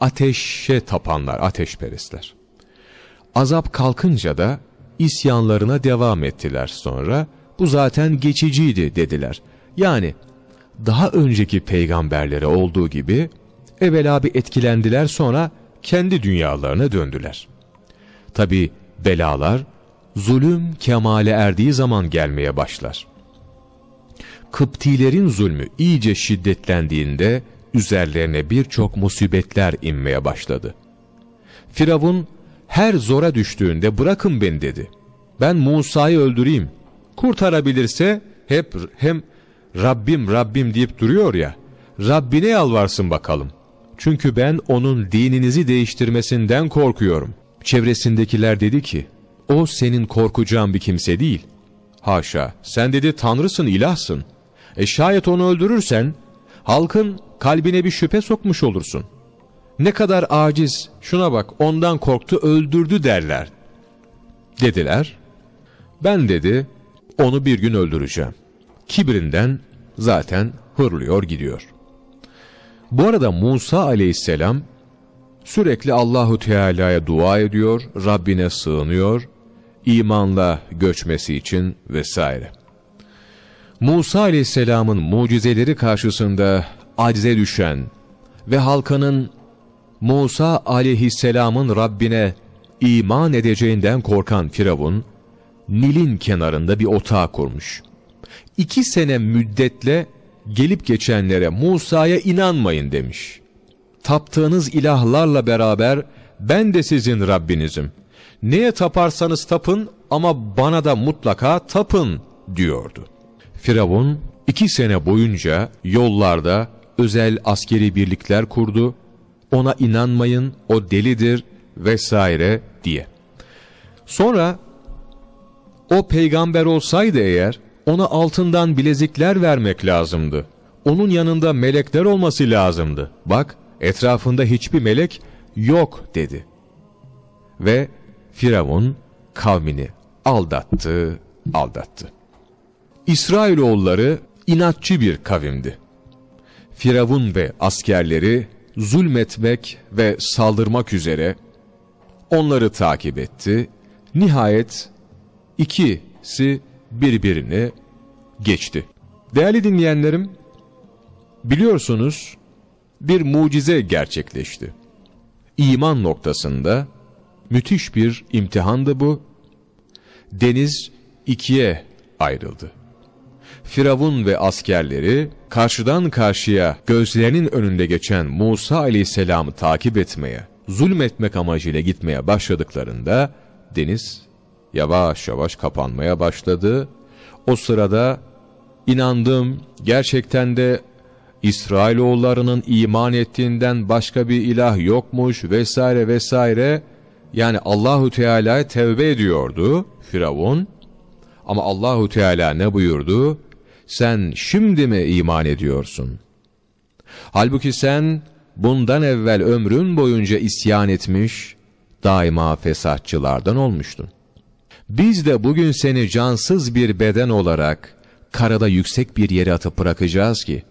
ateşe tapanlar, ateşperestler. Azap kalkınca da isyanlarına devam ettiler sonra. Bu zaten geçiciydi dediler. Yani daha önceki peygamberlere olduğu gibi evvela bir etkilendiler sonra kendi dünyalarına döndüler. Tabi belalar zulüm kemale erdiği zaman gelmeye başlar. Kıptilerin zulmü iyice şiddetlendiğinde üzerlerine birçok musibetler inmeye başladı. Firavun her zora düştüğünde bırakın beni dedi. Ben Musa'yı öldüreyim. Kurtarabilirse hep hem Rabbim Rabbim deyip duruyor ya. Rabbine yalvarsın bakalım. Çünkü ben onun dininizi değiştirmesinden korkuyorum. Çevresindekiler dedi ki, o senin korkacağın bir kimse değil. Haşa, sen dedi tanrısın, ilahsın. E şayet onu öldürürsen, halkın kalbine bir şüphe sokmuş olursun. Ne kadar aciz, şuna bak ondan korktu öldürdü derler. Dediler, ben dedi onu bir gün öldüreceğim. Kibrinden zaten hırlıyor gidiyor. Bu arada Musa aleyhisselam sürekli Allahu Teala'ya dua ediyor, Rabbine sığınıyor, imanla göçmesi için vesaire. Musa aleyhisselamın mucizeleri karşısında acize düşen ve halkanın Musa aleyhisselamın Rabbine iman edeceğinden korkan Firavun, Nil'in kenarında bir otağı kurmuş. İki sene müddetle gelip geçenlere Musa'ya inanmayın demiş. Taptığınız ilahlarla beraber ben de sizin Rabbinizim. Neye taparsanız tapın ama bana da mutlaka tapın diyordu. Firavun iki sene boyunca yollarda özel askeri birlikler kurdu. Ona inanmayın o delidir vesaire diye. Sonra o peygamber olsaydı eğer ona altından bilezikler vermek lazımdı. Onun yanında melekler olması lazımdı. Bak etrafında hiçbir melek yok dedi. Ve Firavun kavmini aldattı, aldattı. İsrailoğulları inatçı bir kavimdi. Firavun ve askerleri zulmetmek ve saldırmak üzere onları takip etti. Nihayet ikisi birbirini geçti. Değerli dinleyenlerim, biliyorsunuz bir mucize gerçekleşti. İman noktasında müthiş bir imtihandı bu. Deniz ikiye ayrıldı. Firavun ve askerleri karşıdan karşıya gözlerinin önünde geçen Musa aleyhisselamı takip etmeye, zulmetmek amacıyla gitmeye başladıklarında deniz yavaş yavaş kapanmaya başladı. O sırada inandım gerçekten de İsrailoğullarının iman ettiğinden başka bir ilah yokmuş vesaire vesaire. Yani Allahu Teala tevbe ediyordu Firavun. Ama Allahu Teala ne buyurdu? Sen şimdi mi iman ediyorsun? Halbuki sen bundan evvel ömrün boyunca isyan etmiş, daima fesatçılardan olmuştun. Biz de bugün seni cansız bir beden olarak karada yüksek bir yere atıp bırakacağız ki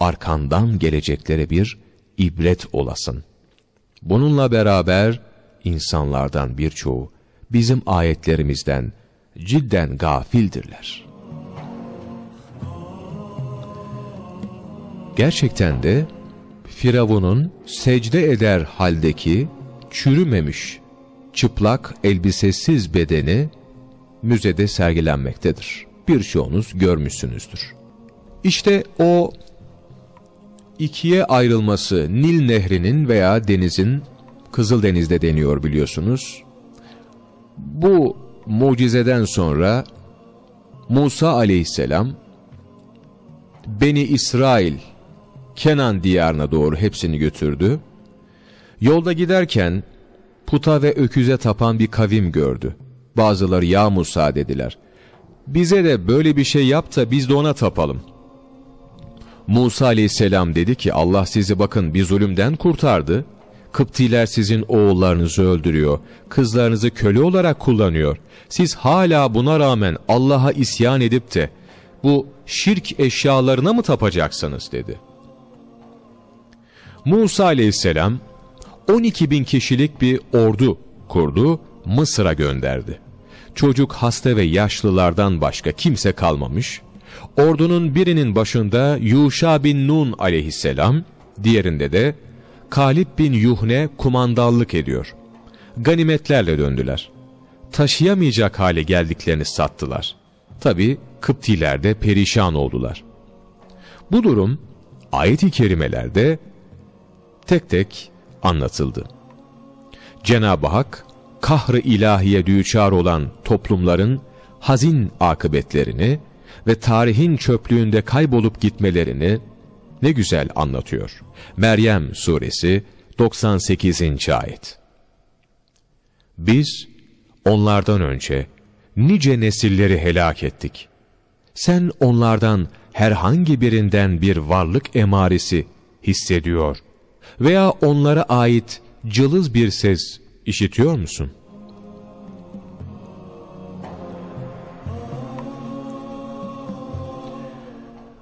arkandan geleceklere bir ibret olasın. Bununla beraber insanlardan birçoğu bizim ayetlerimizden cidden gafildirler. Gerçekten de Firavun'un secde eder haldeki çürümemiş, çıplak elbisesiz bedeni müzede sergilenmektedir. Birçoğunuz görmüşsünüzdür. İşte o ikiye ayrılması Nil Nehri'nin veya denizin Kızıldeniz'de deniyor biliyorsunuz. Bu mucizeden sonra Musa aleyhisselam Beni İsrail Kenan diyarına doğru hepsini götürdü. Yolda giderken puta ve öküze tapan bir kavim gördü. Bazıları ya Musa dediler. Bize de böyle bir şey yap da biz de ona tapalım. Musa aleyhisselam dedi ki Allah sizi bakın bir zulümden kurtardı. Kıptiler sizin oğullarınızı öldürüyor. Kızlarınızı köle olarak kullanıyor. Siz hala buna rağmen Allah'a isyan edip de bu şirk eşyalarına mı tapacaksınız dedi. Musa aleyhisselam 12 bin kişilik bir ordu kurdu, Mısır'a gönderdi. Çocuk, hasta ve yaşlılardan başka kimse kalmamış. Ordunun birinin başında Yuşa bin Nun aleyhisselam, diğerinde de Kalip bin Yuhne kumandallık ediyor. Ganimetlerle döndüler. Taşıyamayacak hale geldiklerini sattılar. Tabi Kıptiler de perişan oldular. Bu durum ayet-i kerimelerde tek tek anlatıldı. Cenab-ı Hak, kahrı ilahiye düçar olan toplumların hazin akıbetlerini ve tarihin çöplüğünde kaybolup gitmelerini ne güzel anlatıyor. Meryem suresi 98. ayet. Biz onlardan önce nice nesilleri helak ettik. Sen onlardan herhangi birinden bir varlık emaresi hissediyor veya onlara ait cılız bir ses işitiyor musun?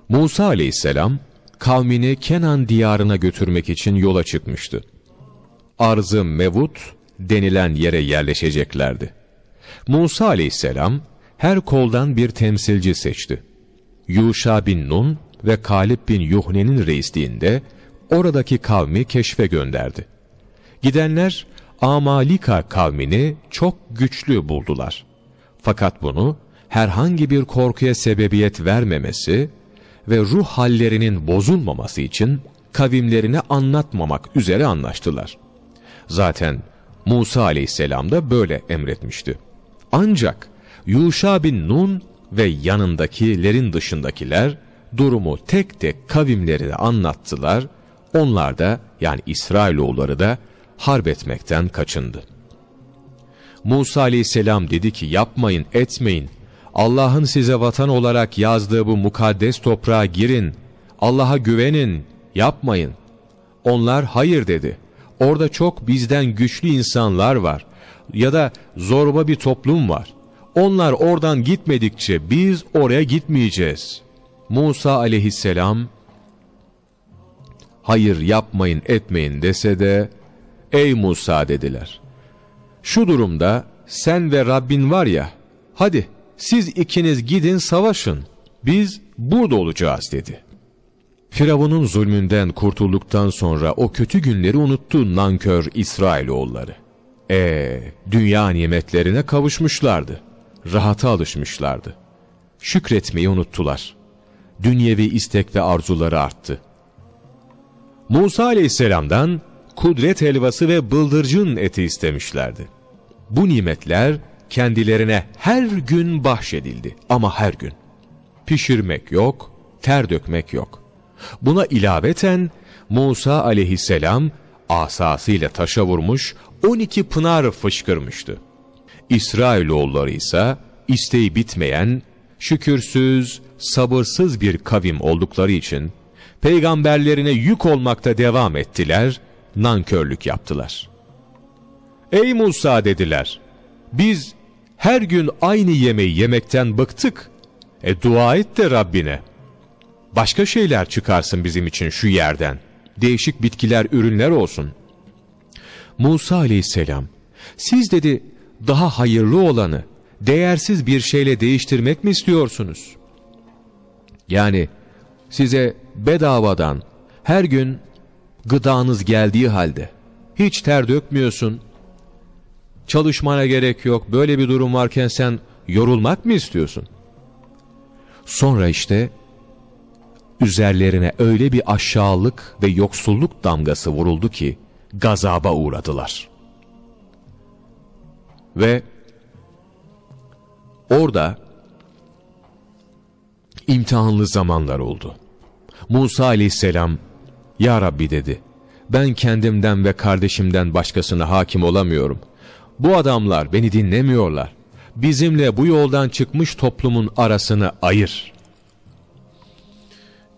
Musa aleyhisselam kavmini Kenan diyarına götürmek için yola çıkmıştı. Arzı Mevut denilen yere yerleşeceklerdi. Musa aleyhisselam her koldan bir temsilci seçti. Yuşa bin Nun ve Kalip bin Yuhne'nin reisliğinde oradaki kavmi keşfe gönderdi. Gidenler Amalika kavmini çok güçlü buldular. Fakat bunu herhangi bir korkuya sebebiyet vermemesi ve ruh hallerinin bozulmaması için kavimlerine anlatmamak üzere anlaştılar. Zaten Musa aleyhisselam da böyle emretmişti. Ancak Yuşa bin Nun ve yanındakilerin dışındakiler durumu tek tek kavimlerine anlattılar. Onlar da yani İsrailoğulları da harp etmekten kaçındı. Musa aleyhisselam dedi ki yapmayın etmeyin. Allah'ın size vatan olarak yazdığı bu mukaddes toprağa girin. Allah'a güvenin yapmayın. Onlar hayır dedi. Orada çok bizden güçlü insanlar var. Ya da zorba bir toplum var. Onlar oradan gitmedikçe biz oraya gitmeyeceğiz. Musa aleyhisselam hayır yapmayın etmeyin dese de ey Musa dediler. Şu durumda sen ve Rabbin var ya hadi siz ikiniz gidin savaşın biz burada olacağız dedi. Firavun'un zulmünden kurtulduktan sonra o kötü günleri unuttu nankör İsrailoğulları. E dünya nimetlerine kavuşmuşlardı. Rahata alışmışlardı. Şükretmeyi unuttular. Dünyevi istek ve arzuları arttı. Musa aleyhisselamdan kudret helvası ve bıldırcın eti istemişlerdi. Bu nimetler kendilerine her gün bahşedildi ama her gün. Pişirmek yok, ter dökmek yok. Buna ilaveten Musa aleyhisselam asasıyla taşa vurmuş 12 pınar fışkırmıştı. İsrailoğulları ise isteği bitmeyen, şükürsüz, sabırsız bir kavim oldukları için peygamberlerine yük olmakta devam ettiler, nankörlük yaptılar. Ey Musa dediler, biz her gün aynı yemeği yemekten bıktık. E dua et de Rabbine. Başka şeyler çıkarsın bizim için şu yerden. Değişik bitkiler, ürünler olsun. Musa aleyhisselam, siz dedi daha hayırlı olanı değersiz bir şeyle değiştirmek mi istiyorsunuz? Yani size bedavadan her gün Gıdanız geldiği halde. Hiç ter dökmüyorsun. Çalışmana gerek yok. Böyle bir durum varken sen yorulmak mı istiyorsun? Sonra işte üzerlerine öyle bir aşağılık ve yoksulluk damgası vuruldu ki gazaba uğradılar. Ve orada imtihanlı zamanlar oldu. Musa aleyhisselam, Ya Rabbi dedi, ben kendimden ve kardeşimden başkasına hakim olamıyorum. Bu adamlar beni dinlemiyorlar. Bizimle bu yoldan çıkmış toplumun arasını ayır.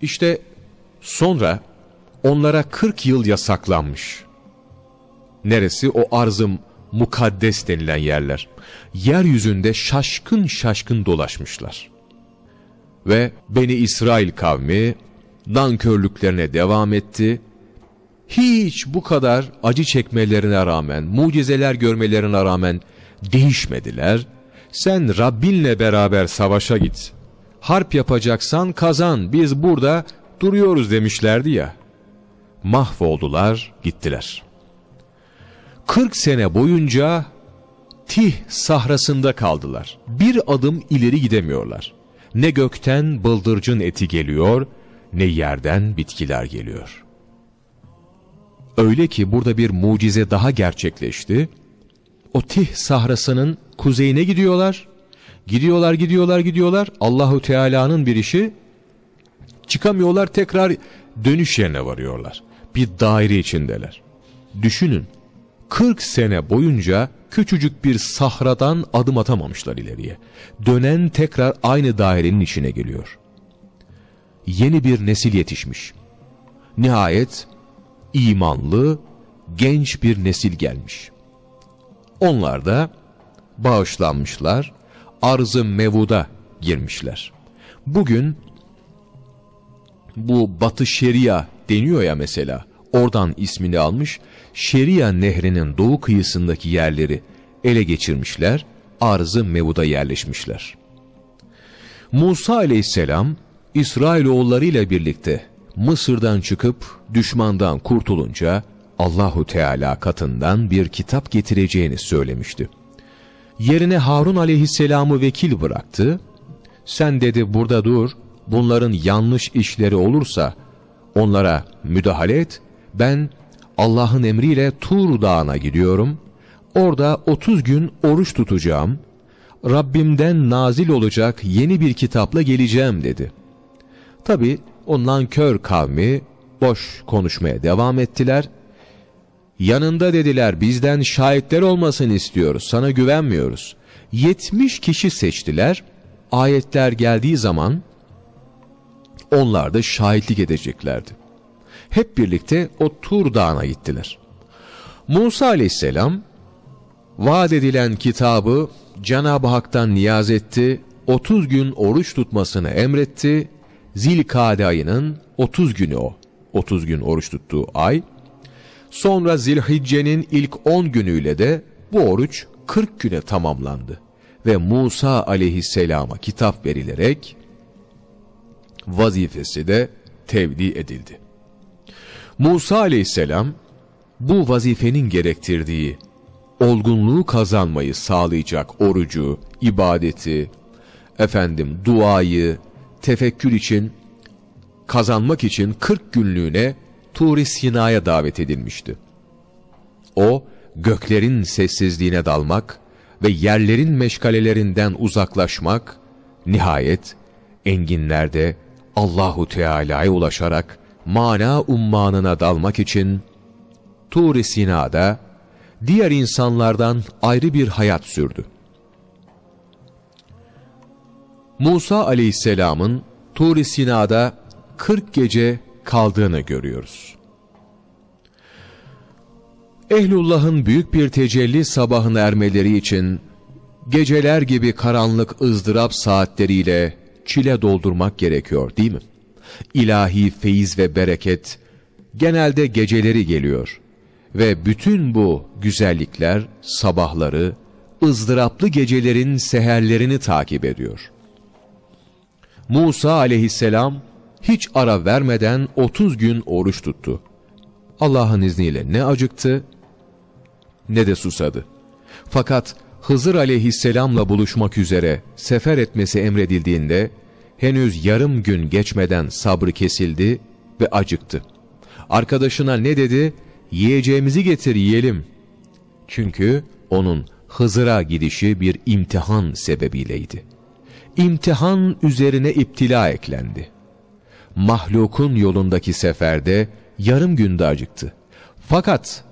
İşte sonra onlara 40 yıl yasaklanmış. Neresi? O arzım mukaddes denilen yerler. Yeryüzünde şaşkın şaşkın dolaşmışlar. Ve Beni İsrail kavmi nankörlüklerine devam etti. Hiç bu kadar acı çekmelerine rağmen, mucizeler görmelerine rağmen değişmediler. Sen Rabbinle beraber savaşa git. Harp yapacaksan kazan, biz burada duruyoruz demişlerdi ya. Mahvoldular, gittiler. 40 sene boyunca Tih sahrasında kaldılar. Bir adım ileri gidemiyorlar. Ne gökten bıldırcın eti geliyor, ne yerden bitkiler geliyor. Öyle ki burada bir mucize daha gerçekleşti. O Tih sahrasının kuzeyine gidiyorlar. Gidiyorlar, gidiyorlar, gidiyorlar. Allahu Teala'nın bir işi. Çıkamıyorlar, tekrar dönüş yerine varıyorlar. Bir daire içindeler. Düşünün, 40 sene boyunca küçücük bir sahradan adım atamamışlar ileriye. Dönen tekrar aynı dairenin içine geliyor. Yeni bir nesil yetişmiş. Nihayet imanlı, genç bir nesil gelmiş. Onlar da bağışlanmışlar, arz-ı mevuda girmişler. Bugün bu Batı Şeria deniyor ya mesela, oradan ismini almış, Şeria nehrinin doğu kıyısındaki yerleri ele geçirmişler, arz-ı mevuda yerleşmişler. Musa aleyhisselam, İsrailoğulları ile birlikte Mısır'dan çıkıp düşmandan kurtulunca Allahu Teala katından bir kitap getireceğini söylemişti. Yerine Harun aleyhisselamı vekil bıraktı. Sen dedi burada dur, bunların yanlış işleri olursa onlara müdahale et. Ben Allah'ın emriyle Tur Dağı'na gidiyorum. Orada 30 gün oruç tutacağım. Rabbimden nazil olacak yeni bir kitapla geleceğim dedi. Tabi o nankör kavmi boş konuşmaya devam ettiler. Yanında dediler bizden şahitler olmasını istiyoruz sana güvenmiyoruz. 70 kişi seçtiler. Ayetler geldiği zaman onlar da şahitlik edeceklerdi. Hep birlikte o Tur Dağı'na gittiler. Musa aleyhisselam vaat edilen kitabı Cenab-ı Hak'tan niyaz etti, 30 gün oruç tutmasını emretti. Zilkade ayının 30 günü o. 30 gün oruç tuttuğu ay. Sonra Zilhicce'nin ilk 10 günüyle de bu oruç 40 güne tamamlandı. Ve Musa aleyhisselama kitap verilerek vazifesi de tevdi edildi. Musa aleyhisselam bu vazifenin gerektirdiği olgunluğu kazanmayı sağlayacak orucu, ibadeti, efendim duayı, tefekkür için, kazanmak için 40 günlüğüne Tur-i Sina'ya davet edilmişti. O, göklerin sessizliğine dalmak ve yerlerin meşgalelerinden uzaklaşmak, nihayet enginlerde Allahu Teala'ya ulaşarak mana ummanına dalmak için Tur-i Sina'da diğer insanlardan ayrı bir hayat sürdü. Musa aleyhisselamın Tur-i Sina'da 40 gece kaldığını görüyoruz. Ehlullah'ın büyük bir tecelli sabahına ermeleri için geceler gibi karanlık ızdırap saatleriyle çile doldurmak gerekiyor değil mi? İlahi feyiz ve bereket genelde geceleri geliyor ve bütün bu güzellikler sabahları ızdıraplı gecelerin seherlerini takip ediyor. Musa aleyhisselam hiç ara vermeden 30 gün oruç tuttu. Allah'ın izniyle ne acıktı ne de susadı. Fakat Hızır aleyhisselamla buluşmak üzere sefer etmesi emredildiğinde henüz yarım gün geçmeden sabrı kesildi ve acıktı. Arkadaşına ne dedi? Yiyeceğimizi getir yiyelim. Çünkü onun Hızır'a gidişi bir imtihan sebebiyleydi. İmtihan üzerine iptila eklendi. Mahlukun yolundaki seferde yarım günde acıktı. Fakat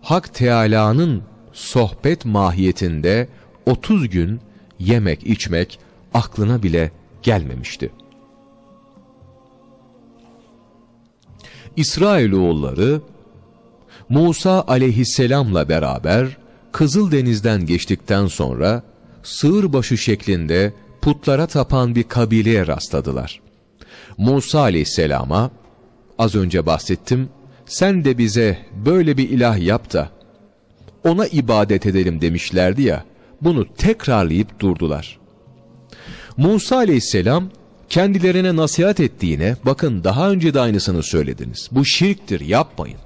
Hak Teâlâ'nın sohbet mahiyetinde 30 gün yemek içmek aklına bile gelmemişti. İsrailoğulları Musa aleyhisselamla beraber Kızıldeniz'den geçtikten sonra sığırbaşı şeklinde putlara tapan bir kabileye rastladılar. Musa aleyhisselama az önce bahsettim sen de bize böyle bir ilah yap da ona ibadet edelim demişlerdi ya bunu tekrarlayıp durdular. Musa aleyhisselam kendilerine nasihat ettiğine bakın daha önce de aynısını söylediniz. Bu şirktir yapmayın.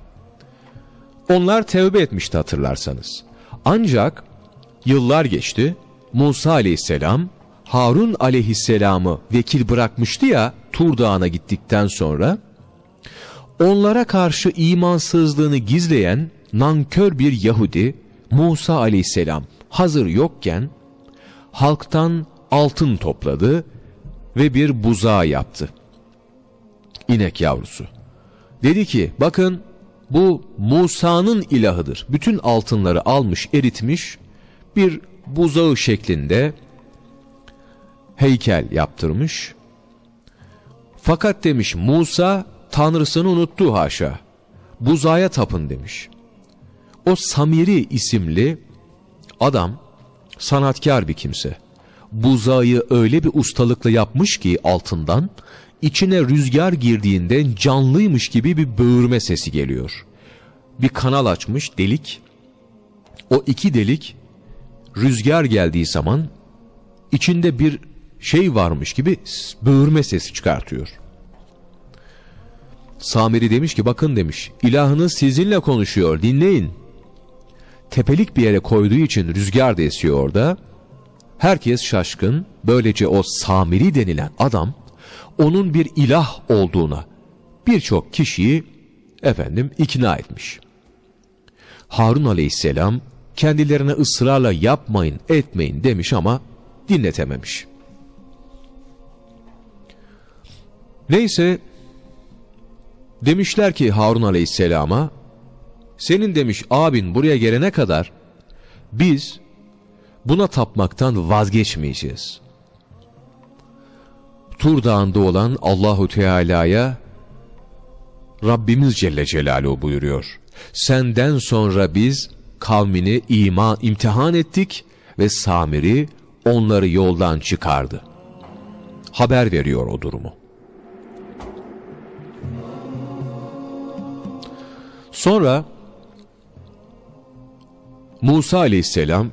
Onlar tevbe etmişti hatırlarsanız. Ancak yıllar geçti. Musa aleyhisselam Harun aleyhisselamı vekil bırakmıştı ya Tur Dağı'na gittikten sonra onlara karşı imansızlığını gizleyen nankör bir Yahudi Musa aleyhisselam hazır yokken halktan altın topladı ve bir buzağı yaptı. İnek yavrusu. Dedi ki bakın bu Musa'nın ilahıdır. Bütün altınları almış eritmiş bir buzağı şeklinde heykel yaptırmış. Fakat demiş Musa tanrısını unuttu haşa. Buzağa tapın demiş. O Samiri isimli adam sanatkar bir kimse. Buzağı öyle bir ustalıkla yapmış ki altından içine rüzgar girdiğinde canlıymış gibi bir böğürme sesi geliyor. Bir kanal açmış delik. O iki delik rüzgar geldiği zaman içinde bir şey varmış gibi böğürme sesi çıkartıyor. Samiri demiş ki bakın demiş ilahınız sizinle konuşuyor dinleyin. Tepelik bir yere koyduğu için rüzgar da esiyor orada. Herkes şaşkın. Böylece o Samiri denilen adam onun bir ilah olduğuna birçok kişiyi efendim ikna etmiş. Harun aleyhisselam kendilerine ısrarla yapmayın etmeyin demiş ama dinletememiş. Neyse demişler ki Harun aleyhisselama senin demiş abin buraya gelene kadar biz buna tapmaktan vazgeçmeyeceğiz. Tur Dağı'nda olan Allahu Teala'ya Rabbimiz Celle Celaluhu buyuruyor. Senden sonra biz kavmini iman imtihan ettik ve Samir'i onları yoldan çıkardı. Haber veriyor o durumu. Sonra Musa aleyhisselam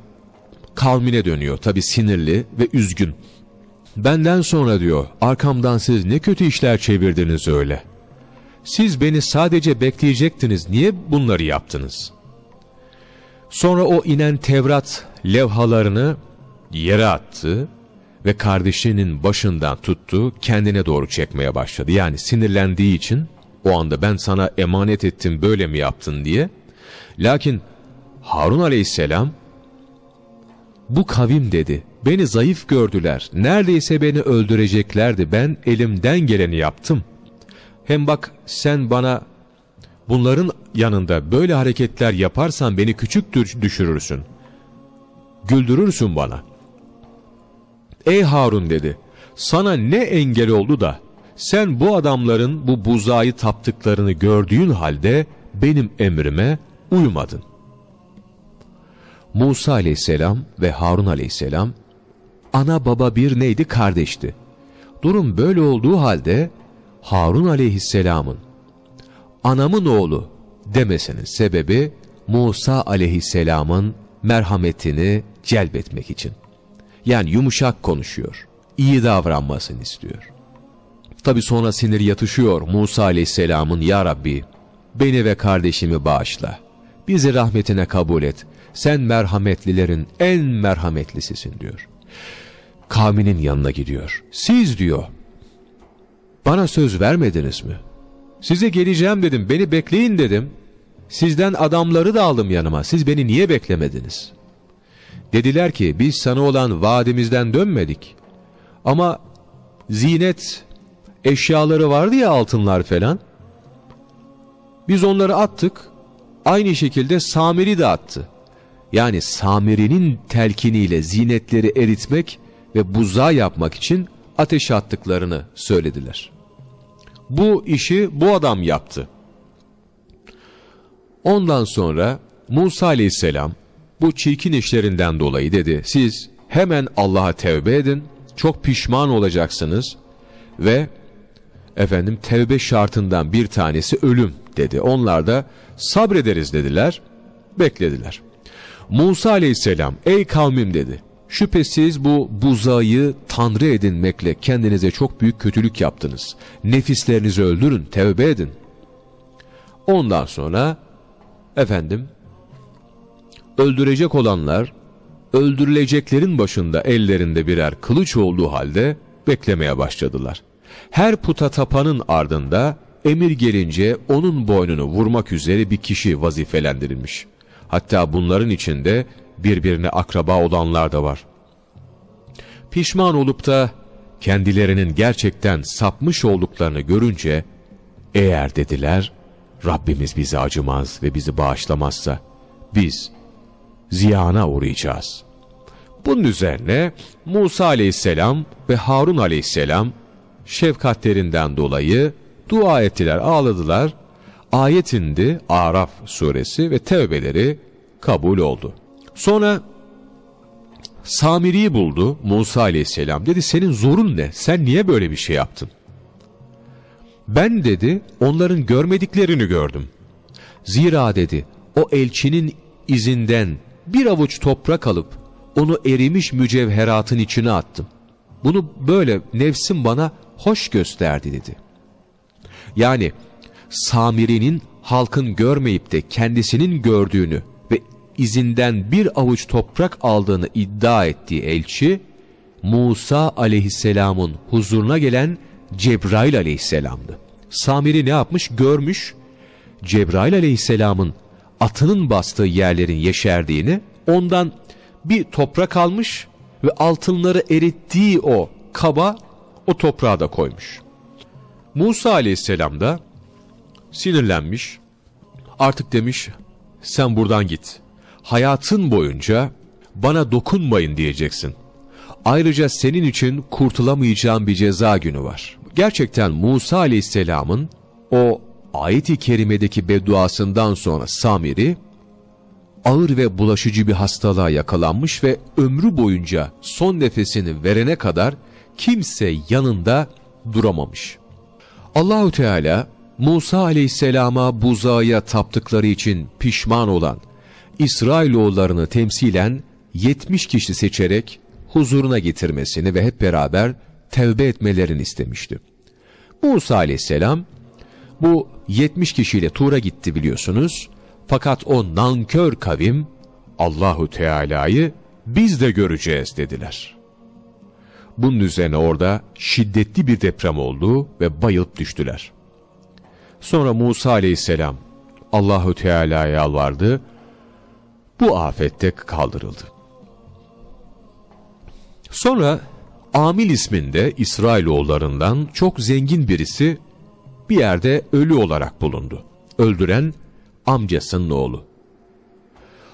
kavmine dönüyor tabi sinirli ve üzgün. Benden sonra diyor arkamdan siz ne kötü işler çevirdiniz öyle. Siz beni sadece bekleyecektiniz niye bunları yaptınız? Sonra o inen Tevrat levhalarını yere attı ve kardeşinin başından tuttu kendine doğru çekmeye başladı. Yani sinirlendiği için o anda ben sana emanet ettim böyle mi yaptın diye. Lakin Harun aleyhisselam bu kavim dedi beni zayıf gördüler neredeyse beni öldüreceklerdi ben elimden geleni yaptım. Hem bak sen bana bunların yanında böyle hareketler yaparsan beni küçük düşürürsün. Güldürürsün bana. Ey Harun dedi sana ne engel oldu da sen bu adamların bu buzağı taptıklarını gördüğün halde benim emrime uymadın. Musa aleyhisselam ve Harun aleyhisselam ana baba bir neydi kardeşti. Durum böyle olduğu halde Harun aleyhisselamın anamın oğlu demesinin sebebi Musa aleyhisselamın merhametini celbetmek için. Yani yumuşak konuşuyor, iyi davranmasını istiyor. Tabi sonra sinir yatışıyor Musa aleyhisselamın ya Rabbi beni ve kardeşimi bağışla. Bizi rahmetine kabul et. Sen merhametlilerin en merhametlisisin diyor. Kavminin yanına gidiyor. Siz diyor, bana söz vermediniz mi? Size geleceğim dedim, beni bekleyin dedim. Sizden adamları da aldım yanıma, siz beni niye beklemediniz? Dediler ki, biz sana olan vaadimizden dönmedik. Ama zinet eşyaları vardı ya altınlar falan. Biz onları attık. Aynı şekilde Samiri de attı. Yani Samiri'nin telkiniyle zinetleri eritmek ve buza yapmak için ateş attıklarını söylediler. Bu işi bu adam yaptı. Ondan sonra Musa aleyhisselam bu çirkin işlerinden dolayı dedi siz hemen Allah'a tevbe edin çok pişman olacaksınız ve efendim tevbe şartından bir tanesi ölüm dedi. Onlar da sabrederiz dediler, beklediler. Musa aleyhisselam ey kavmim dedi. Şüphesiz bu buzayı tanrı edinmekle kendinize çok büyük kötülük yaptınız. Nefislerinizi öldürün, tevbe edin. Ondan sonra efendim öldürecek olanlar öldürüleceklerin başında ellerinde birer kılıç olduğu halde beklemeye başladılar. Her puta tapanın ardında emir gelince onun boynunu vurmak üzere bir kişi vazifelendirilmiş. Hatta bunların içinde birbirine akraba olanlar da var. Pişman olup da kendilerinin gerçekten sapmış olduklarını görünce, eğer dediler, Rabbimiz bizi acımaz ve bizi bağışlamazsa, biz ziyana uğrayacağız. Bunun üzerine Musa aleyhisselam ve Harun aleyhisselam şefkatlerinden dolayı dua ettiler, ağladılar. Ayet indi Araf suresi ve tevbeleri kabul oldu. Sonra Samiri'yi buldu Musa aleyhisselam. Dedi senin zorun ne? Sen niye böyle bir şey yaptın? Ben dedi onların görmediklerini gördüm. Zira dedi o elçinin izinden bir avuç toprak alıp onu erimiş mücevheratın içine attım. Bunu böyle nefsim bana hoş gösterdi dedi. Yani Samiri'nin halkın görmeyip de kendisinin gördüğünü ve izinden bir avuç toprak aldığını iddia ettiği elçi, Musa aleyhisselamın huzuruna gelen Cebrail aleyhisselamdı. Samiri ne yapmış? Görmüş, Cebrail aleyhisselamın atının bastığı yerlerin yeşerdiğini, ondan bir toprak almış ve altınları erittiği o kaba o toprağa da koymuş. Musa aleyhisselam da sinirlenmiş. Artık demiş sen buradan git. Hayatın boyunca bana dokunmayın diyeceksin. Ayrıca senin için kurtulamayacağın bir ceza günü var. Gerçekten Musa aleyhisselamın o ayet-i kerimedeki bedduasından sonra Samiri ağır ve bulaşıcı bir hastalığa yakalanmış ve ömrü boyunca son nefesini verene kadar kimse yanında duramamış. Allahu Teala Musa aleyhisselama buzağıya taptıkları için pişman olan İsrailoğullarını temsilen 70 kişi seçerek huzuruna getirmesini ve hep beraber tevbe etmelerini istemişti. Musa aleyhisselam bu 70 kişiyle Tur'a gitti biliyorsunuz. Fakat o nankör kavim Allahu Teala'yı biz de göreceğiz dediler. Bunun üzerine orada şiddetli bir deprem oldu ve bayılıp düştüler. Sonra Musa aleyhisselam Allahu Teala'ya yalvardı. Bu afette kaldırıldı. Sonra Amil isminde İsrailoğullarından çok zengin birisi bir yerde ölü olarak bulundu. Öldüren amcasının oğlu.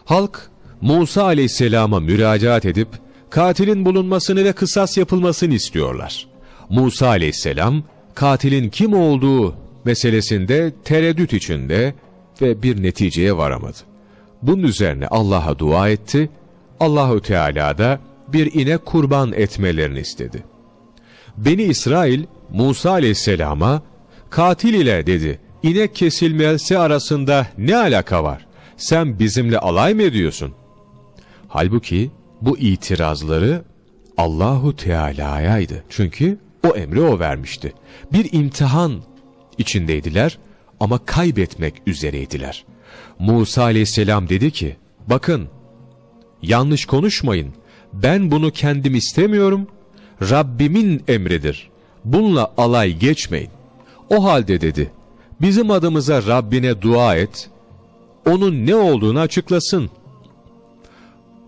Halk Musa aleyhisselama müracaat edip katilin bulunmasını ve kısas yapılmasını istiyorlar. Musa aleyhisselam katilin kim olduğu meselesinde tereddüt içinde ve bir neticeye varamadı. Bunun üzerine Allah'a dua etti. Allahu Teala da bir inek kurban etmelerini istedi. Beni İsrail Musa aleyhisselama katil ile dedi inek kesilmesi arasında ne alaka var? Sen bizimle alay mı ediyorsun? Halbuki bu itirazları Allahu Teala'yaydı. Çünkü o emri o vermişti. Bir imtihan içindeydiler. ama kaybetmek üzereydiler. Musa aleyhisselam dedi ki, bakın yanlış konuşmayın, ben bunu kendim istemiyorum, Rabbimin emridir. Bununla alay geçmeyin. O halde dedi, bizim adımıza Rabbine dua et, onun ne olduğunu açıklasın.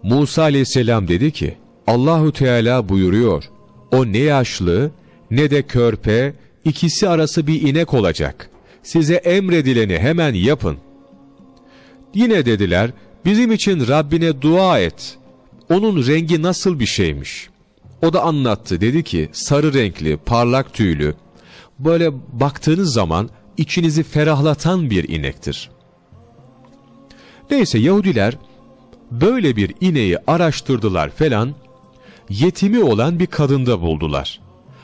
Musa aleyhisselam dedi ki, Allahu Teala buyuruyor, o ne yaşlı ne de körpe, ikisi arası bir inek olacak. Size emredileni hemen yapın. Yine dediler, bizim için Rabbine dua et. Onun rengi nasıl bir şeymiş? O da anlattı, dedi ki, sarı renkli, parlak tüylü, böyle baktığınız zaman içinizi ferahlatan bir inektir. Neyse Yahudiler böyle bir ineği araştırdılar falan, yetimi olan bir kadında buldular.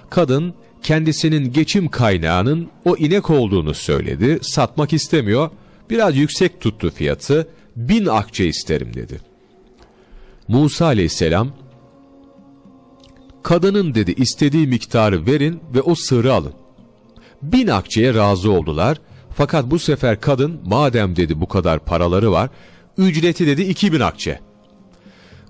Kadın kendisinin geçim kaynağının o inek olduğunu söyledi, satmak istemiyor, biraz yüksek tuttu fiyatı, bin akçe isterim dedi. Musa aleyhisselam, kadının dedi istediği miktarı verin ve o sığırı alın. Bin akçeye razı oldular, fakat bu sefer kadın madem dedi bu kadar paraları var, ücreti dedi iki bin akçe.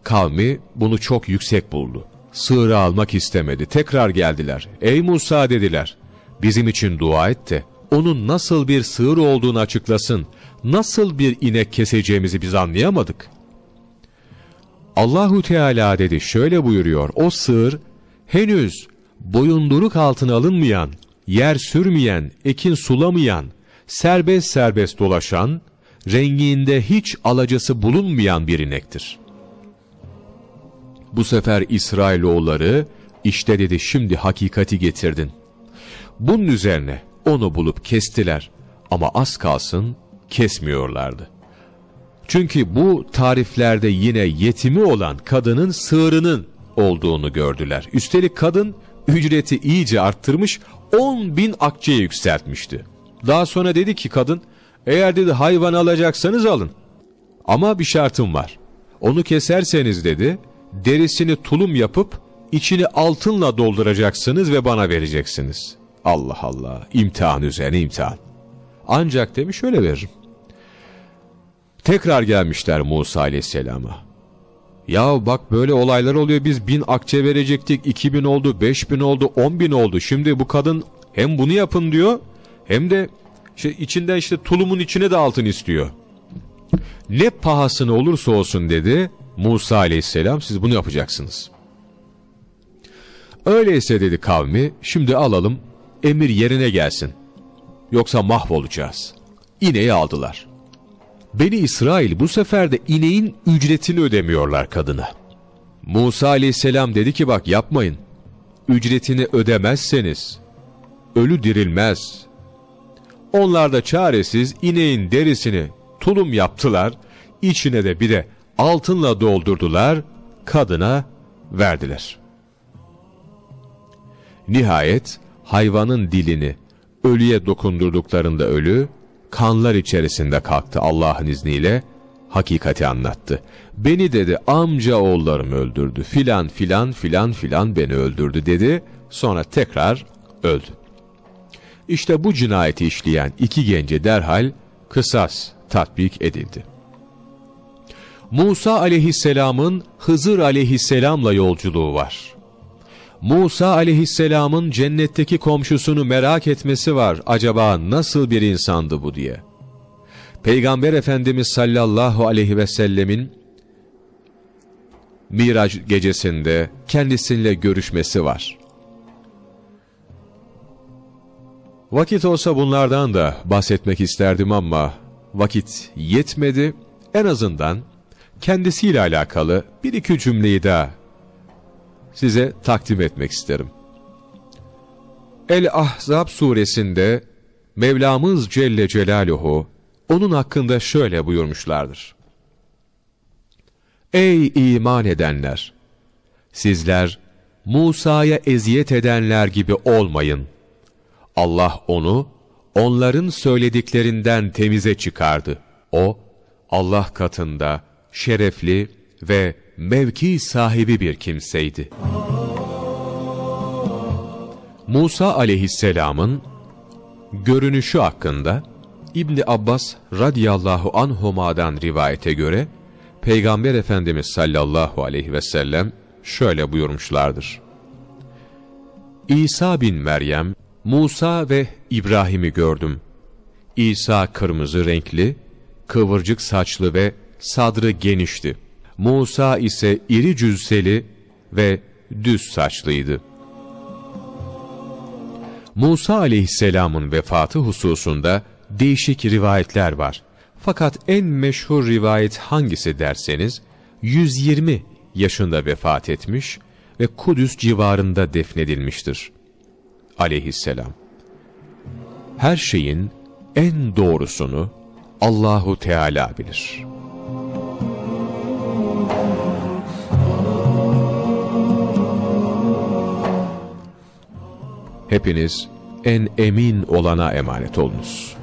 Kavmi bunu çok yüksek buldu. Sığırı almak istemedi. Tekrar geldiler. Ey Musa dediler. Bizim için dua et de onun nasıl bir sığır olduğunu açıklasın. Nasıl bir inek keseceğimizi biz anlayamadık. Allahu Teala dedi şöyle buyuruyor. O sığır henüz boyunduruk altına alınmayan, yer sürmeyen, ekin sulamayan, serbest serbest dolaşan, renginde hiç alacası bulunmayan bir inektir.'' Bu sefer İsrailoğulları işte dedi şimdi hakikati getirdin. Bunun üzerine onu bulup kestiler ama az kalsın kesmiyorlardı. Çünkü bu tariflerde yine yetimi olan kadının sığırının olduğunu gördüler. Üstelik kadın ücreti iyice arttırmış 10 bin akçeye yükseltmişti. Daha sonra dedi ki kadın eğer dedi hayvan alacaksanız alın ama bir şartım var. Onu keserseniz dedi derisini tulum yapıp içini altınla dolduracaksınız ve bana vereceksiniz. Allah Allah, imtihan üzerine imtihan. Ancak demiş öyle veririm. Tekrar gelmişler Musa aleyhisselama. Ya bak böyle olaylar oluyor biz bin akçe verecektik, iki bin oldu, beş bin oldu, on bin oldu. Şimdi bu kadın hem bunu yapın diyor hem de işte içinden işte tulumun içine de altın istiyor. Ne pahasına olursa olsun dedi Musa aleyhisselam siz bunu yapacaksınız. Öyleyse dedi kavmi şimdi alalım emir yerine gelsin. Yoksa mahvolacağız. İneği aldılar. Beni İsrail bu sefer de ineğin ücretini ödemiyorlar kadına. Musa aleyhisselam dedi ki bak yapmayın. Ücretini ödemezseniz ölü dirilmez. Onlar da çaresiz ineğin derisini tulum yaptılar. İçine de bir de altınla doldurdular, kadına verdiler. Nihayet hayvanın dilini ölüye dokundurduklarında ölü, kanlar içerisinde kalktı Allah'ın izniyle, hakikati anlattı. Beni dedi amca oğullarım öldürdü, filan filan filan filan beni öldürdü dedi, sonra tekrar öldü. İşte bu cinayeti işleyen iki gence derhal kısas tatbik edildi. Musa aleyhisselamın Hızır aleyhisselamla yolculuğu var. Musa aleyhisselamın cennetteki komşusunu merak etmesi var. Acaba nasıl bir insandı bu diye. Peygamber Efendimiz sallallahu aleyhi ve sellemin Miraç gecesinde kendisiyle görüşmesi var. Vakit olsa bunlardan da bahsetmek isterdim ama vakit yetmedi. En azından kendisiyle alakalı bir iki cümleyi daha size takdim etmek isterim. El-Ahzab suresinde Mevlamız Celle Celaluhu onun hakkında şöyle buyurmuşlardır. Ey iman edenler! Sizler Musa'ya eziyet edenler gibi olmayın. Allah onu onların söylediklerinden temize çıkardı. O Allah katında şerefli ve mevki sahibi bir kimseydi. Musa aleyhisselamın görünüşü hakkında İbni Abbas radiyallahu anhuma'dan rivayete göre, Peygamber Efendimiz sallallahu aleyhi ve sellem şöyle buyurmuşlardır. İsa bin Meryem, Musa ve İbrahim'i gördüm. İsa kırmızı renkli, kıvırcık saçlı ve sadrı genişti. Musa ise iri cüsseli ve düz saçlıydı. Musa aleyhisselamın vefatı hususunda değişik rivayetler var. Fakat en meşhur rivayet hangisi derseniz, 120 yaşında vefat etmiş ve Kudüs civarında defnedilmiştir. Aleyhisselam. Her şeyin en doğrusunu Allahu Teala bilir. Hepiniz en emin olana emanet olunuz.